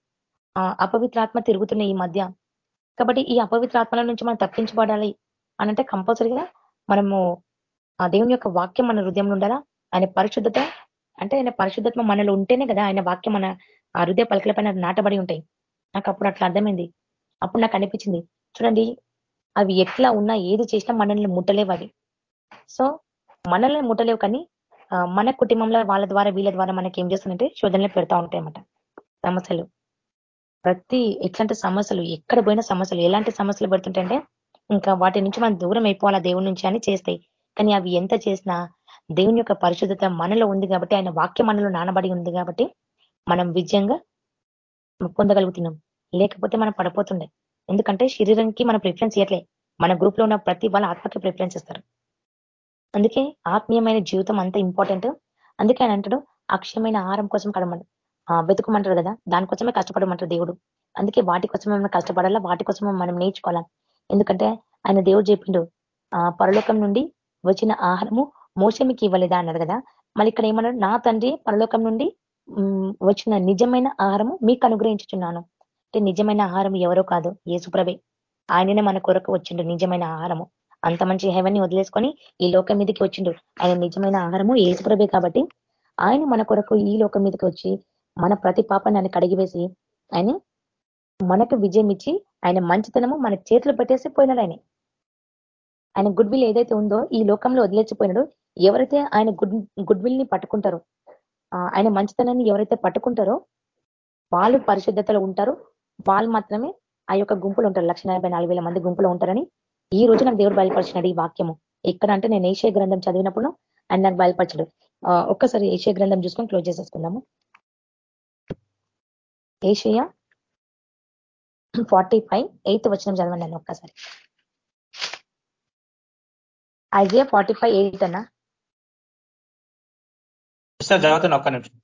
ఆ అపవిత్రాత్మ తిరుగుతున్నాయి ఈ మధ్య. కాబట్టి ఈ అపవిత్రాత్మల నుంచి మనం తప్పించబడాలి అనంటే కంపల్సరీగా మనము ఆ దేవుని యొక్క వాక్యం మన హృదయంలో ఉండాలా? ఆయన పరిశుద్ధత అంటే ఆయన పరిశుద్ధత్వం మనలో ఉంటేనే కదా ఆయన వాక్యం మన ఆ హృదయ పలకల పైన నాటబడి ఉంటాయి. నాకు అప్పుడు అట్లా అర్థమైంది. అప్పుడు నాకు అనిపించింది చూడండి అవి ఎట్లా ఉన్నా ఏది చేసినా మనల్ని ముట్టలేవు అవి సో మనల్ని ముట్టలేవు కానీ మన కుటుంబంలో వాళ్ళ ద్వారా వీళ్ళ ద్వారా మనకి ఏం చేస్తుందంటే శోధనలు పెడతా ఉంటాయి అన్నమాట సమస్యలు. ప్రతి ఎట్లాంటి సమస్యలు ఎక్కడ పోయిన సమస్యలు ఎలాంటి సమస్యలు పెడుతుంటే ఇంకా వాటి నుంచి మనం దూరం అయిపోవాలా దేవుడి నుంచి అని చేస్తాయి. కానీ అవి ఎంత చేసినా దేవుని యొక్క పరిశుద్ధత మనలో ఉంది కాబట్టి ఆయన వాక్యం మనలో నానబడి ఉంది కాబట్టి మనం విజయంగా పొందగలుగుతున్నాం. లేకపోతే మనం పడిపోతుండే. ఎందుకంటే శరీరానికి మనం ప్రిఫరెన్స్ ఇవ్వట్లే మన గ్రూప్లో ఉన్న ప్రతి వాళ్ళ ఆత్మకి ప్రిఫరెన్స్ ఇస్తారు. అందుకే ఆత్మీయమైన జీవితం అంత ఇంపార్టెంట్ అందుకే ఆయన అంటాడు అక్షయమైన ఆహారం కోసం కడమంటాడు వెతుకమంటారు కదా దానికోసమే కష్టపడమంటారు దేవుడు. అందుకే వాటి కోసమే మనం కష్టపడాలా వాటి కోసమే మనం నేర్చుకోవాలా? ఎందుకంటే ఆయన దేవుడు చెప్పిండు ఆ పరలోకం నుండి వచ్చిన ఆహారము మోసమికి ఇవ్వలేదా? అన్నారు కదా. మళ్ళీ ఇక్కడ ఏమన్నాడు నా తండ్రి పరలోకం నుండి వచ్చిన నిజమైన ఆహారము మీకు అనుగ్రహించుచున్నాను. అంటే నిజమైన ఆహారం ఎవరో కాదు యేసుప్రభే ఆయననే మన కొరకు వచ్చిండు నిజమైన ఆహారము. అంత మంచి హెవెన్ని వదిలేసుకొని ఈ లోకం మీదకి వచ్చిండు. ఆయన నిజమైన ఆహారము ఏసుప్రభే కాబట్టి ఆయన మన కొరకు ఈ లోకం మీదకి వచ్చి మన ప్రతి పాపాన్ని ఆయన కడిగివేసి ఆయన మనకు విజయం ఇచ్చి ఆయన మంచితనము మన చేతులు పెట్టేసి పోయినాడు ఆయన. ఆయన గుడ్ విల్ ఏదైతే ఉందో ఈ లోకంలో వదిలేసిపోయినాడో ఎవరైతే ఆయన గుడ్ గుడ్ విల్ని పట్టుకుంటారో ఆయన మంచితనాన్ని ఎవరైతే పట్టుకుంటారో వాళ్ళు పరిశుద్ధతలో ఉంటారు. వాళ్ళు మాత్రమే ఆ యొక్క గుంపులు ఉంటారు. లక్ష మంది గుంపులో ఉంటారని ఈ రోజు నాకు దేవుడు బయలుపరిచినాడు ఈ వాక్యము. ఎక్కడ అంటే నేను ఏషియా గ్రంథం చదివినప్పుడు ఆయన నాకు బయలుపరచడు. ఒక్కసారి ఏషియా గ్రంథం చూసుకొని క్లోజ్ చేసేసుకుందాము. ఏషియా ఫార్టీ ఫైవ్ ఎయిత్ వచ్చిన చదవండి నేను ఒక్కసారి. ఐజియా ఫార్టీ ఫైవ్ ఎయిత్ అన్నా? ఒక్క నిమిషం.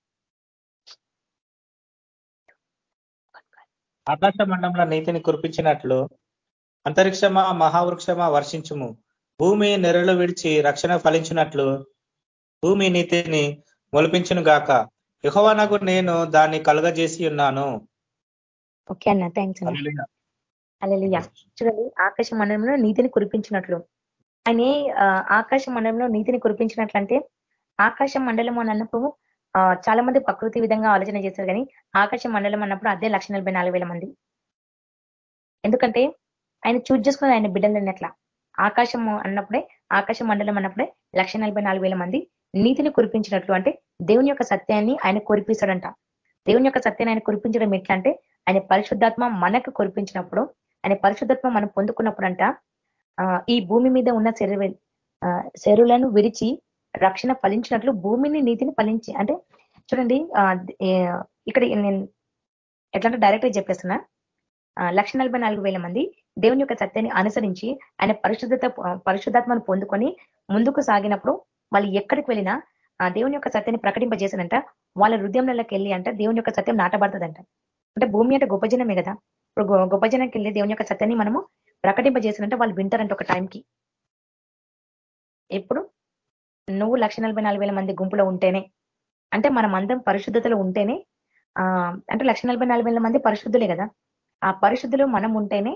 ఆకాశ మండలంలో నీతిని కురిపించినట్లు అంతరిక్షమా మహావృక్షమా వర్షించుము. భూమి నెరలు విడిచి రక్షణ ఫలించినట్లు భూమి నీతిని మొలిపించును గాక. యహోవనకు నేను దాన్ని కలుగజేసి ఉన్నాను. ఓకే అన్న థ్యాంక్స్ చూడండి ఆకాశ మండలంలో నీతిని కురిపించినట్లు. ఆయన ఆ, ఆకాశ మండలంలో నీతిని కురిపించినట్లు అంటే ఆకాశ మండలం అని అన్నప్పుడు చాలా మంది ప్రకృతి విధంగా ఆలోచన చేస్తారు కానీ ఆకాశ మండలం అన్నప్పుడు అదే లక్ష మంది. ఎందుకంటే ఆయన చూజ్ చేసుకుని ఆయన బిడ్డలు అన్నట్ల ఆకాశం అన్నప్పుడే ఆకాశ మండలం అన్నప్పుడే లక్ష మంది నీతిని కురిపించినట్లు అంటే దేవుని యొక్క సత్యాన్ని ఆయన కురిపిస్తాడంట. దేవుని యొక్క సత్యాన్ని ఆయన కురిపించడం ఎట్లా అంటే ఆయన పరిశుద్ధాత్మ మనకు కురిపించినప్పుడు ఆయన పరిశుద్ధాత్మ మనం పొందుకున్నప్పుడు అంట ఆ, ఈ భూమి మీద ఉన్న శరీర శరీరులను విడిచి రక్షణ ఫలించినట్లు భూమిని నీతిని ఫలించి అంటే చూడండి ఇక్కడ నేను ఎట్లా అంటే డైరెక్ట్ చెప్పేస్తున్నా లక్ష మంది దేవుని యొక్క సత్యాన్ని అనుసరించి ఆయన పరిశుద్ధత పరిశుద్ధాత్మను పొందుకొని ముందుకు సాగినప్పుడు వాళ్ళు ఎక్కడికి వెళ్ళినా ఆ దేవుని యొక్క సత్యాన్ని ప్రకటింపజేసానంట వాళ్ళ హృదయంలోకి వెళ్ళి అంటే దేవుని యొక్క సత్యం నాటబడుతుందంట. అంటే భూమి అంటే గొప్ప జనమే కదా. ఇప్పుడు గొ- గొప్ప జనంకి వెళ్ళి దేవుని యొక్క సత్యాన్ని మనము ప్రకటింపజేసానంటే వాళ్ళు వింటారంట ఒక టైంకి ఎప్పుడు? నువ్వు లక్ష నలభై నాలుగు వేల మంది గుంపులో ఉంటేనే అంటే మనం అందరం పరిశుద్ధతలో ఉంటేనే ఆ అంటే లక్ష నలభై నాలుగు వేల మంది పరిశుద్ధులే కదా. ఆ పరిశుద్ధులు మనం ఉంటేనే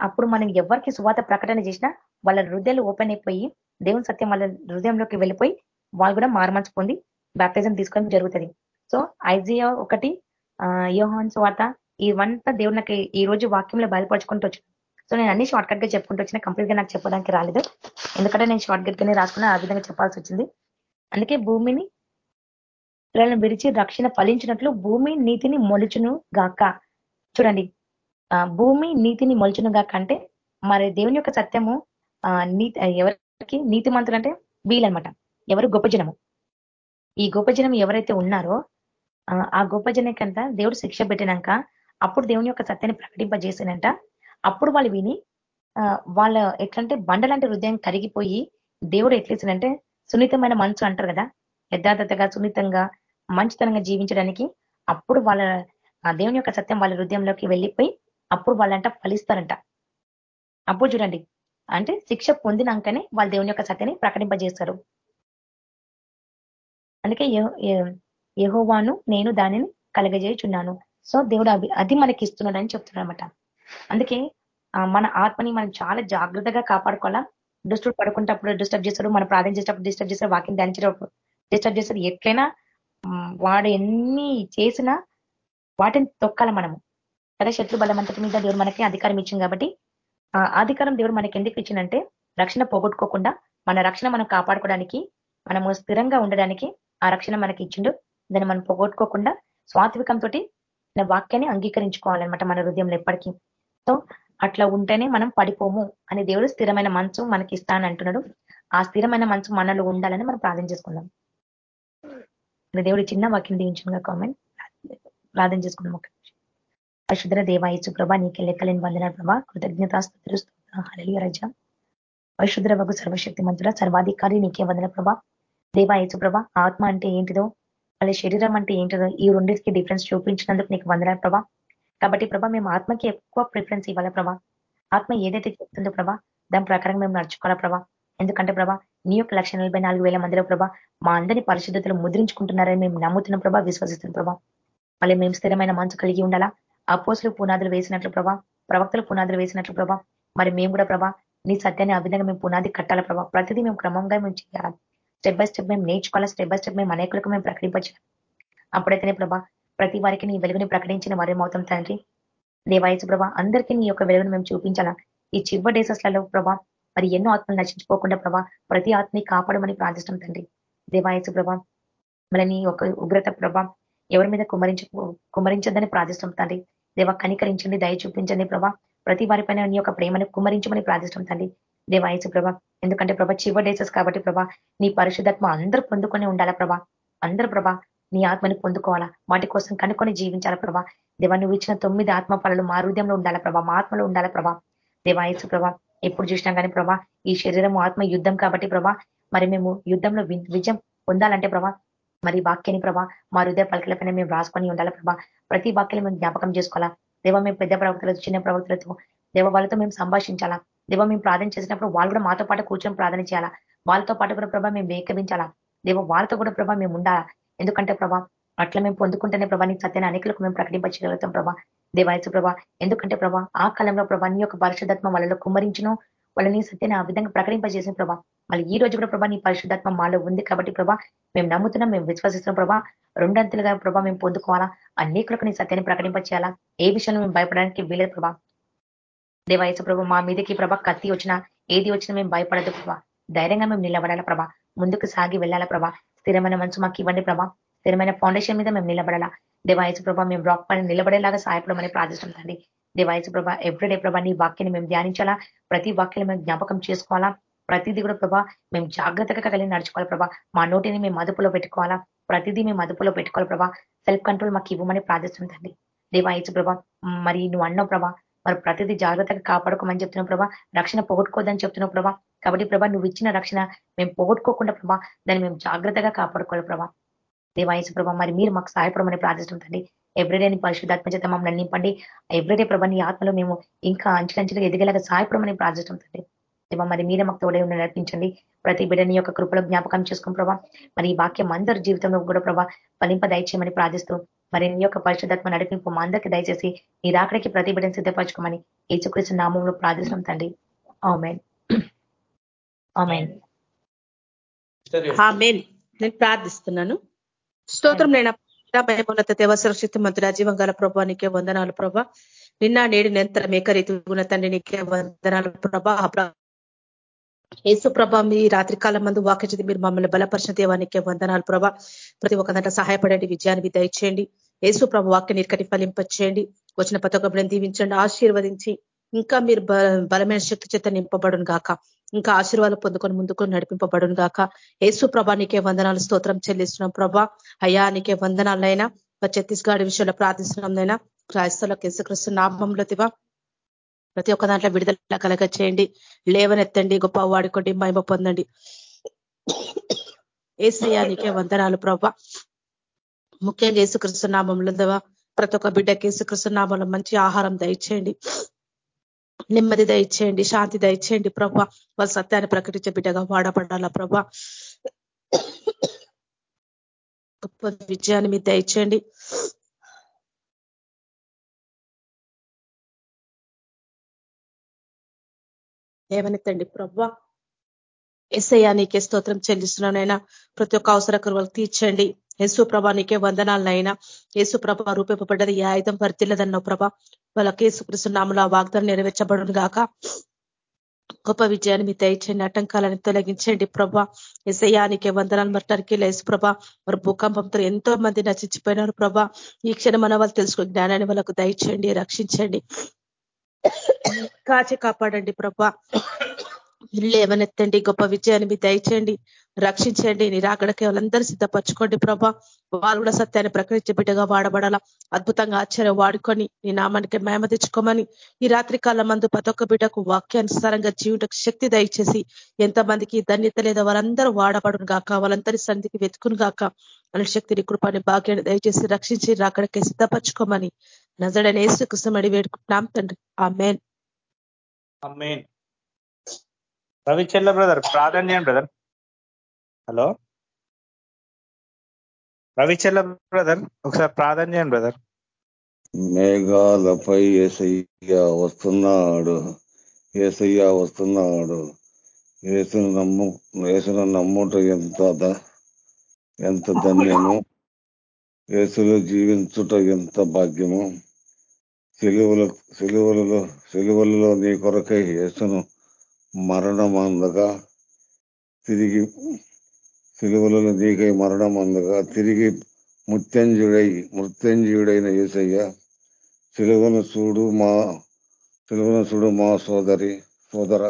అప్పుడు మనం ఎవరికి సువాత ప్రకటన చేసినా వాళ్ళ హృదయాలు ఓపెన్ అయిపోయి దేవుని సత్యం వాళ్ళ హృదయంలోకి వెళ్ళిపోయి వాళ్ళు కూడా మారమర్చి పొంది బ్యాప్టిజం తీసుకోవడం జరుగుతుంది. సో ఐజియా ఒకటి ఆ యోహాన్ స్వాత ఇవంతా దేవుడు నాకు ఈ రోజు వాక్యంలో బయలుపరచుకుంటూ వచ్చాను సో నేను అన్ని షార్ట్ కట్గా చెప్పుకుంటూ వచ్చిన కంప్లీట్గా నాకు చెప్పడానికి రాలేదు. ఎందుకంటే నేను షార్ట్ కట్ గానే రాసుకున్నా ఆ విధంగా చెప్పాల్సి వచ్చింది. అందుకే భూమిని పిల్లలను విడిచి రక్షణ ఫలించినట్లు భూమి నీతిని మొలుచును గాక. చూడండి భూమి నీతిని మొలుచును గాక అంటే మరి దేవుని యొక్క సత్యము నీతి ఎవరికి నీతి మంత్రులు అంటే వీళ్ళనమాట. ఎవరు గొప్ప జనము? ఈ గొప్ప జనం ఎవరైతే ఉన్నారో ఆ, గొప్ప జనకంతా దేవుడు శిక్ష పెట్టినాక అప్పుడు దేవుని యొక్క సత్యాన్ని ప్రకటింపజేసినంట. అప్పుడు వాళ్ళు విని వాళ్ళ ఎట్లంటే బండలాంటి హృదయం కరిగిపోయి దేవుడు ఎట్లేసినంటే సున్నితమైన మనసు అంటారు కదా యథార్థతగా సున్నితంగా మంచితనంగా జీవించడానికి అప్పుడు వాళ్ళ దేవుని యొక్క సత్యం వాళ్ళ హృదయంలోకి వెళ్ళిపోయి అప్పుడు వాళ్ళంట ఫలిస్తారంట. అప్పుడు చూడండి అంటే శిక్ష పొందినాకనే వాళ్ళ దేవుని యొక్క సత్యాన్ని ప్రకటింపజేస్తారు. అందుకే యహోవాను నేను దానిని కలగజేయుచున్నాను. సో దేవుడు అది మనకి ఇస్తున్నాడని చెప్తున్నాడు అనమాట అందుకే ఆ, మన ఆత్మని మనం చాలా జాగ్రత్తగా కాపాడుకోవాలా? దుష్టుడు పడుకుంటప్పుడు డిస్టర్బ్ చేస్తాడు మనం ప్రార్థన చేసేటప్పుడు డిస్టర్బ్ చేస్తాడు వాకింగ్ ధ్యానించేటప్పుడు డిస్టర్బ్ చేస్తాడు ఎట్లయినా వాడు ఎన్ని చేసినా వాటిని తొక్కాల మనము. కదా శత్రు బలమంతటి మీద దేవుడు మనకి అధికారం ఇచ్చింది కాబట్టి ఆ అధికారం దేవుడు మనకి ఎందుకు ఇచ్చిందంటే రక్షణ పోగొట్టుకోకుండా మన రక్షణ మనం కాపాడుకోవడానికి మనము స్థిరంగా ఉండడానికి ఆ రక్షణ మనకి ఇచ్చిండు. దాన్ని మనం పోగొట్టుకోకుండా స్వాత్వికంతో వాక్యాన్ని అంగీకరించుకోవాలన్నమాట మన హృదయంలో ఎప్పటికీ. తో అట్లా ఉంటేనే మనం పడిపోము అని దేవుడు స్థిరమైన మనసు మనకి ఇస్తానని అంటున్నాడు ఆ స్థిరమైన మనసు మనలో ఉండాలని మనం ప్రార్థన చేసుకుందాం. దేవుడు దేవుడి చిన్న వాక్యం దీవించుగా కామెంట్. ప్రార్థన చేసుకుందాం ఒక నిమిషం. పరిశుద్ర దేవాయచు ప్రభా నీకే లెక్కలేని వందన ప్రభా. కృతజ్ఞతాస్తుతులు హళలియ రజ. పరిశుద్ర వగు సర్వశక్తి మంతుడ సర్వాధికారి నీకే వందన ప్రభా. దేవాయచు ప్రభా ఆత్మ అంటే ఏంటిదో వాళ్ళ శరీరం అంటే ఏంటిదో ఈ రెండింటికి డిఫరెన్స్ చూపించినందుకు నీకు వందన ప్రభా. కాబట్టి ప్రభా మేము ఆత్మకి ఎక్కువ ప్రిఫరెన్స్ ఇవ్వాలా ప్రభా? ఆత్మ ఏదైతే చెప్తుందో ప్రభా దాని ప్రకారం మేము నడుచుకోవాలా ప్రభా? ఎందుకంటే ప్రభా నీ యొక్క లక్ష నలభై నాలుగు వేల మందిలో ప్రభా మా అందరి పరిశుద్ధతలు ముద్రించుకుంటున్నారని మేము నమ్ముతున్నాం ప్రభా విశ్వసిస్తున్నాం ప్రభా. మళ్ళీ మేము స్థిరమైన మనసు కలిగి ఉండాలా? అపోసులు పునాదులు వేసినట్లు ప్రభా ప్రవక్తలు పునాదులు వేసినట్లు ప్రభా మరి మేము కూడా ప్రభా నీ సత్యాన్ని ఆ విధంగా మేము పునాది కట్టాలా ప్రభా? ప్రతిదీ మేము క్రమంగా మేము చేయాలి? స్టెప్ బై స్టెప్ మేము నేర్చుకోవాలా? స్టెప్ బై స్టెప్ మేము అనేకులకు మేము ప్రకటించాలి అప్పుడైతేనే ప్రభా ప్రతి వారికి నీ వెలుగుని ప్రకటించిన వారేమవుతాం తండ్రి. దేవాయసు ప్రభా అందరికీ నీ యొక్క వెలుగును మేము చూపించాలా? ఈ చివరి డేసెస్లలో ప్రభా మరి ఎన్నో ఆత్మలు నశించుకోకుండా ప్రభా ప్రతి ఆత్మని కాపాడమని ప్రార్థిస్తాం తండ్రి. దేవాయసు ప్రభా మరి నీ యొక్క ఉగ్రత ప్రభా ఎవరి మీద కుమరించ కుమరించదని ప్రార్థిస్తాం తండ్రి. దేవ కనికరించండి దయ చూపించండి ప్రభా. ప్రతి వారిపైన నీ యొక్క ప్రేమను కుమరించమని ప్రార్థిస్తాం తండ్రి. దేవాయసు ప్రభా ఎందుకంటే ప్రభా చివరి డేసెస్ కాబట్టి ప్రభా నీ పరిశుద్ధత్మ అందరూ పొందుకొని ఉండాలా ప్రభా? అందరూ ప్రభా నీ ఆత్మని పొందుకోవాలా? వాటి కోసం కనుక్కొని జీవించాలా ప్రభా? దేవా నువ్వు ఇచ్చిన తొమ్మిది ఆత్మ ఫలాలు మా హృదయంలో ఉండాలా ప్రభా? మా ఆత్మలో ఉండాలా ప్రభా? దేవాయసు ప్రభా ఎప్పుడు చూసినా కానీ ప్రభా ఈ శరీరం ఆత్మ యుద్ధం కాబట్టి ప్రభా మరి మేము యుద్ధంలో విజయం పొందాలంటే ప్రభా మరి వాక్యాన్ని ప్రభా మా హృదయ పలకలపైన మేము రాసుకొని ఉండాలి ప్రభా? ప్రతి వాక్యాన్ని మేము జ్ఞాపకం చేసుకోవాలా? దేవ మేము పెద్ద ప్రవక్తలతో చిన్న ప్రవక్తలతో దేవ వాళ్ళతో మేము సంభాషించాలా? దేవ మేము ప్రార్థన చేసినప్పుడు వాళ్ళు కూడా మాతో పాటు కూర్చొని ప్రార్థన చేయాలా? వాళ్ళతో పాటు కూడా ప్రభా మేము వేకవించాలా దేవ వాళ్ళతో కూడా ప్రభా మేము ఉండాలా? ఎందుకంటే ప్రభా అట్లా మేము పొందుకుంటేనే ప్రభా నీ సత్యాన్ని అనేకులకు మేము ప్రకటించగలుగుతాం ప్రభా. దేవాయసు ప్రభా ఎందుకంటే ప్రభా ఆ కాలంలో ప్రభా నీ యొక్క పరిశుద్ధాత్మ వాళ్ళలో కుమ్మరించును వాళ్ళని సత్యాన్ని ఆ విధంగా ప్రకటింపజేసిన ప్రభా. మళ్ళీ ఈ రోజు కూడా ప్రభా నీ పరిశుద్ధాత్మ మాలో ఉంది కాబట్టి ప్రభా మేము నమ్ముతున్నాం మేము విశ్వసిస్తున్నాం ప్రభా. రెండంతులుగా ప్రభా మేము పొందుకోవాలా? అనేకులకు నీ సత్యాన్ని ప్రకటింపచేయాలా? ఏ విషయంలో మేము భయపడడానికి వీలేదు ప్రభా. దేవాయసు ప్రభా మా మీదకి ప్రభా కత్తి వచ్చినా ఏది వచ్చినా మేము భయపడదు ప్రభా. ధైర్యంగా మేము నిలబడాలా ప్రభా? ముందుకు సాగి వెళ్ళాలా ప్రభా? స్థిరమైన మనసు మాకు ఇవ్వండి ప్రభా. స్థిరమైన ఫౌండేషన్ మీద మేము నిలబడాలా. దేవాయసు ప్రభా మేము రాక్ పైన నిలబడేలాగా సహాయపడమని ప్రార్థిస్తుందండి దేవాయసు ప్రభా ఎవ్రీడే ప్రభా నీ వాక్యాన్ని మేము ధ్యానించాలా? ప్రతి వాక్యాన్ని మేము జ్ఞాపకం చేసుకోవాలా? ప్రతిదీ కూడా ప్రభా మేము జాగ్రత్తగా కలిగి నడుచుకోవాలి ప్రభా. మా నోటిని మేము మదుపులో పెట్టుకోవాలా? ప్రతిదీ మేము మదుపులో పెట్టుకోవాలి ప్రభా. సెల్ఫ్ కంట్రోల్ మాకు ఇవ్వమని ప్రార్థిస్తుందండి దేవాయచు ప్రభా మరి నువ్వు అన్నావు ప్రభా మరి ప్రతిదీ జాగ్రత్తగా కాపాడుకోమని చెప్తున్నావు ప్రభా. రక్షణ పోగొట్టుకోదని చెప్తున్నావు ప్రభా. కాబట్టి ప్రభా నువ్వు ఇచ్చిన రక్షణ మేము పోగొట్టుకోకుండా ప్రభా దాన్ని మేము జాగ్రత్తగా కాపాడుకోవాలి ప్రభా. దేవాయసు ప్రభా మరి మీరు మాకు సహాయపడమని ప్రార్థిస్తుంటండి. ఎవ్రీడే పరిశుద్ధాత్మ చేత మమ్మల్ని నింపండి. ఎవ్రీడే ప్రభాని ఆత్మలో మేము ఇంకా అంచెలంచెలుగా ఎదిగేలాగా సహాయపడమని ప్రార్థిస్తుంటండి. దేవా మరి మీరే మాకు తోడే ఉండి నడిపించండి. ప్రతి బిడ్డని యొక్క కృపలో జ్ఞాపకం చేసుకుని ప్రభా మరి ఈ వాక్యం అందరి జీవితంలో కూడా ప్రభా ఫలింప దయచేయమని ప్రార్థిస్తూ మరి నీ యొక్క పరిశుద్ధాత్మ నడిపింపు మా అందరికీ దయచేసి నీ రాకడికి ప్రతి బిడ్డను సిద్ధపరచుకోమని ఏచుకృష్ణ నామంలో ప్రార్థిస్తున్నాం తండ్రి. ఆమెన్. నేను ప్రార్థిస్తున్నాను. స్తోత్రం నేను భయమున్నత దేవ సురక్షిత మంత్రి జీవం గల ప్రభా నీకే వందనాలు ప్రభా. నిన్న నేడు నిరంతరం ఏకరీతి ఉన్న తండ్రి నీకే వందనాలు ప్రభా. యేసు ప్రభ మీ రాత్రి కాలం మందు వాక్యచితి మీరు మమ్మల్ని బలపరిచిన దేవానికి వందనాలు ప్రభా. ప్రతి ఒక్క దాంట్లో సహాయపడండి విజయాన్ని దయచేయండి. యేసు ప్రభ వాక్య నిర్కటి ఫలింపచేయండి. వచ్చిన ప్రతి ఒక్క దీవించండి ఆశీర్వదించి ఇంకా మీరు బలమైన శక్తి చేత నింపబడును గాక ఇంకా ఆశీర్వాదాలు పొందుకొని ముందుకు నడిపింపబడును గాక. యేసు ప్రభా నీకే వందనాలు స్తోత్రం చెల్లిస్తున్నాం ప్రభా. అయ్యా నీకే వందనాలైనా ఛత్తీస్గఢ్ విషయంలో ప్రార్థిస్తున్నాంనైనా క్రైస్తవులకు యేసుక్రీస్తు నామంలో దివా. ప్రతి ఒక్క దాంట్లో విడుదల కలగ చేయండి లేవనెత్తండి గొప్ప వాడుకోండి మహిమ పొందండి. ఏసయానికే వందనాలు ప్రభా. ముఖ్యంగా యేసుకృష్ణనామంలో దవా. ప్రతి ఒక్క బిడ్డకి యేసుకృష్ణనామంలో మంచి ఆహారం దయచేయండి. నెమ్మది దయచేయండి శాంతి దయచేయండి ప్రభా. వాళ్ళ సత్యాన్ని ప్రకటించే బిడ్డగా వాడపడాలా ప్రభా. గొప్ప విజయాన్ని మీరు దయచేయండి. ఏమనెత్తండి ప్రవ్వా ఎస్ఐయా నీకే స్తోత్రం చెల్లిస్తున్నానైనా ప్రతి ఒక్క అవసర కరువులు తీర్చండి. యేసు ప్రభా నీకే వందనాలనైనా. యేసు ప్రభ రూపింపబడ్డది ఏ ఆయుధం వర్తిల్లదన్నావు ప్రభ. వాళ్ళకి యేసుకృష్ణనాములు ఆ వాగ్దానం నెరవేర్చబడును గాక. గొప్ప విజయాన్ని మీ దయచేయండి ఆటంకాలను తొలగించండి ప్రభా. ఎసయానికి వందనాలు మరి లేసు ప్రభా. మరి భూకంపంతో ఎంతో మంది నచించిపోయినారు ప్రభా. ఈ క్షణం మన వాళ్ళు తెలుసుకుని జ్ఞానాన్ని వాళ్ళకు దయచేయండి రక్షించండి. కాచి కాపాడండి ప్రభా. లేవనెత్తండి గొప్ప విజయాన్ని మీ దయచేయండి రక్షించండి. నీ రాకడకి వాళ్ళందరూ సిద్ధపరచుకోండి ప్రభా. వాళ్ళు కూడా సత్యాన్ని ప్రకటించే బిడ్డగా వాడబడాలా. అద్భుతంగా ఆశ్చర్యం వాడుకొని నీ నామానికి మేమ తెచ్చుకోమని ఈ రాత్రి కాలం మందు ప్రతి ఒక్క బిడ్డకు వాక్యానుసారంగా జీవుటకు శక్తి దయచేసి ఎంతమందికి ధన్యత లేదా వాళ్ళందరూ వాడబడును గాక వాళ్ళందరి సంధికి వెతుకును గాక అనే శక్తిని కృపాన్ని భాగ్యాన్ని దయచేసి రక్షించి రాకడకే సిద్ధపరచుకోమని నజడనేసి ఏసు కృష్ణమడి వేడుకుంటున్నాం తండ్రి. ఆ మేన్ రవిచల్ల బ్రదర్ ప్రాధాన్యం బ్రదర్ హలో రవిచల్ల బ్రదర్ ఒకసారి ప్రాధాన్యం బ్రదర్ మేఘాలపై ఏసయ్య వస్తున్నాడు. ఏసయ్య వస్తున్నాడు. ఏసును నమ్ము ఏసును నమ్ముట ఎంత ఎంత ధన్యము? ఏసులో జీవించుట ఎంత భాగ్యము? సెలువుల సెలువులలో సెలువులలో నీ కొరకై యేసును మరణం అందగా తిరిగి సిలువలను నీకై మరణం అందగా తిరిగి మృత్యంజుడై మృత్యంజుడైన ఏసయ్య సిలువను చూడు మా సిలువను చూడు మా సోదరి సోదర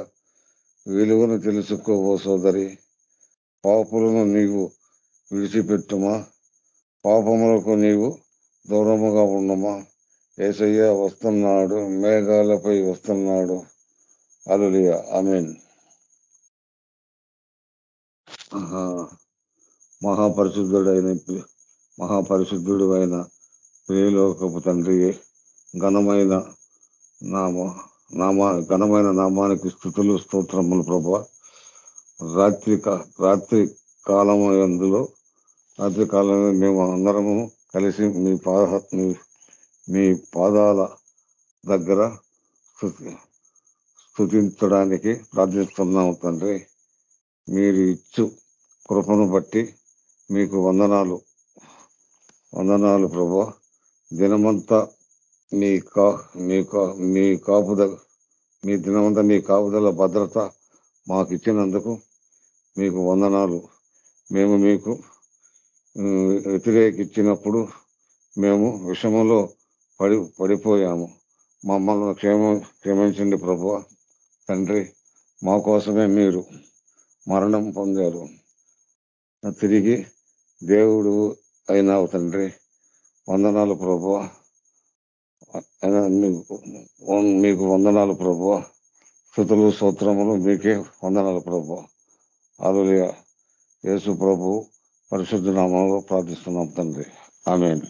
విలువను తెలుసుకోవో సోదరి పాపులను నీవు విడిచిపెట్టుమా? పాపములకు నీవు దూరముగా ఉండమా? ఏసయ్య వస్తున్నాడు మేఘాలపై వస్తున్నాడు. అలులియ అమీన్ మహాపరిశుద్ధుడైన మహాపరిశుద్ధుడు అయిన ప్రియలోకపు తండ్రి ఘనమైన నామ నామా ఘనమైన నామానికి స్థుతులు స్తోత్రములు ప్రభా రాత్రి రాత్రి కాలము అందులో రాత్రి కాలంలో మేము అందరము కలిసి మీ పాద మీ పాదాల దగ్గర స్థుతించడానికి ప్రార్థిస్తున్నాము తండ్రి. మీరు ఇచ్చు కృపను బట్టి మీకు వందనాలు. వందనాలు ప్రభా. దినమంతా మీ కా మీ కా మీ కాపుదల మీ దినమంతా మీ కాపుదల భద్రత మాకు ఇచ్చినందుకు మీకు వందనాలు. మేము మీకు వ్యతిరేకిచ్చినప్పుడు మేము విషమంలో పడి పడిపోయాము. మమ్మల్ని క్షేమ క్షమించండి ప్రభు. తండ్రి మా కోసమే మీరు మరణం పొందారు. తిరిగి దేవుడు అయినావు తండ్రి. వందనాలు ప్రభు మీకు వందనాలు ప్రభు స్థుతులు స్తోత్రములు మీకే వందనాలు ప్రభు అలుయ యేసు ప్రభు పరిశుద్ధ నామంలో ప్రార్థిస్తున్నాం తండ్రి. ఆమెన్.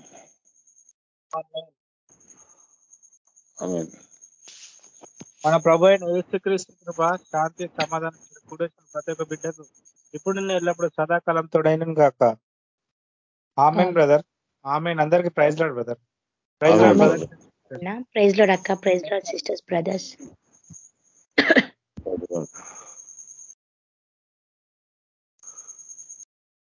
ఆమెన్. మన ప్రభు అయిన యేసుక్రీస్తు కృప శాంతి సమాధానం కూడేసిన ప్రతి ఒక్క బిడ్డకు ఇప్పుడు ఎల్లప్పుడు సదాకాలం తోడైన గాక. ఆమెన్ బ్రదర్ ఆమెన్ అందరికి praise Lord brother praise Lord. Brother praise Lord అక్క. Praise Lord sisters brothers.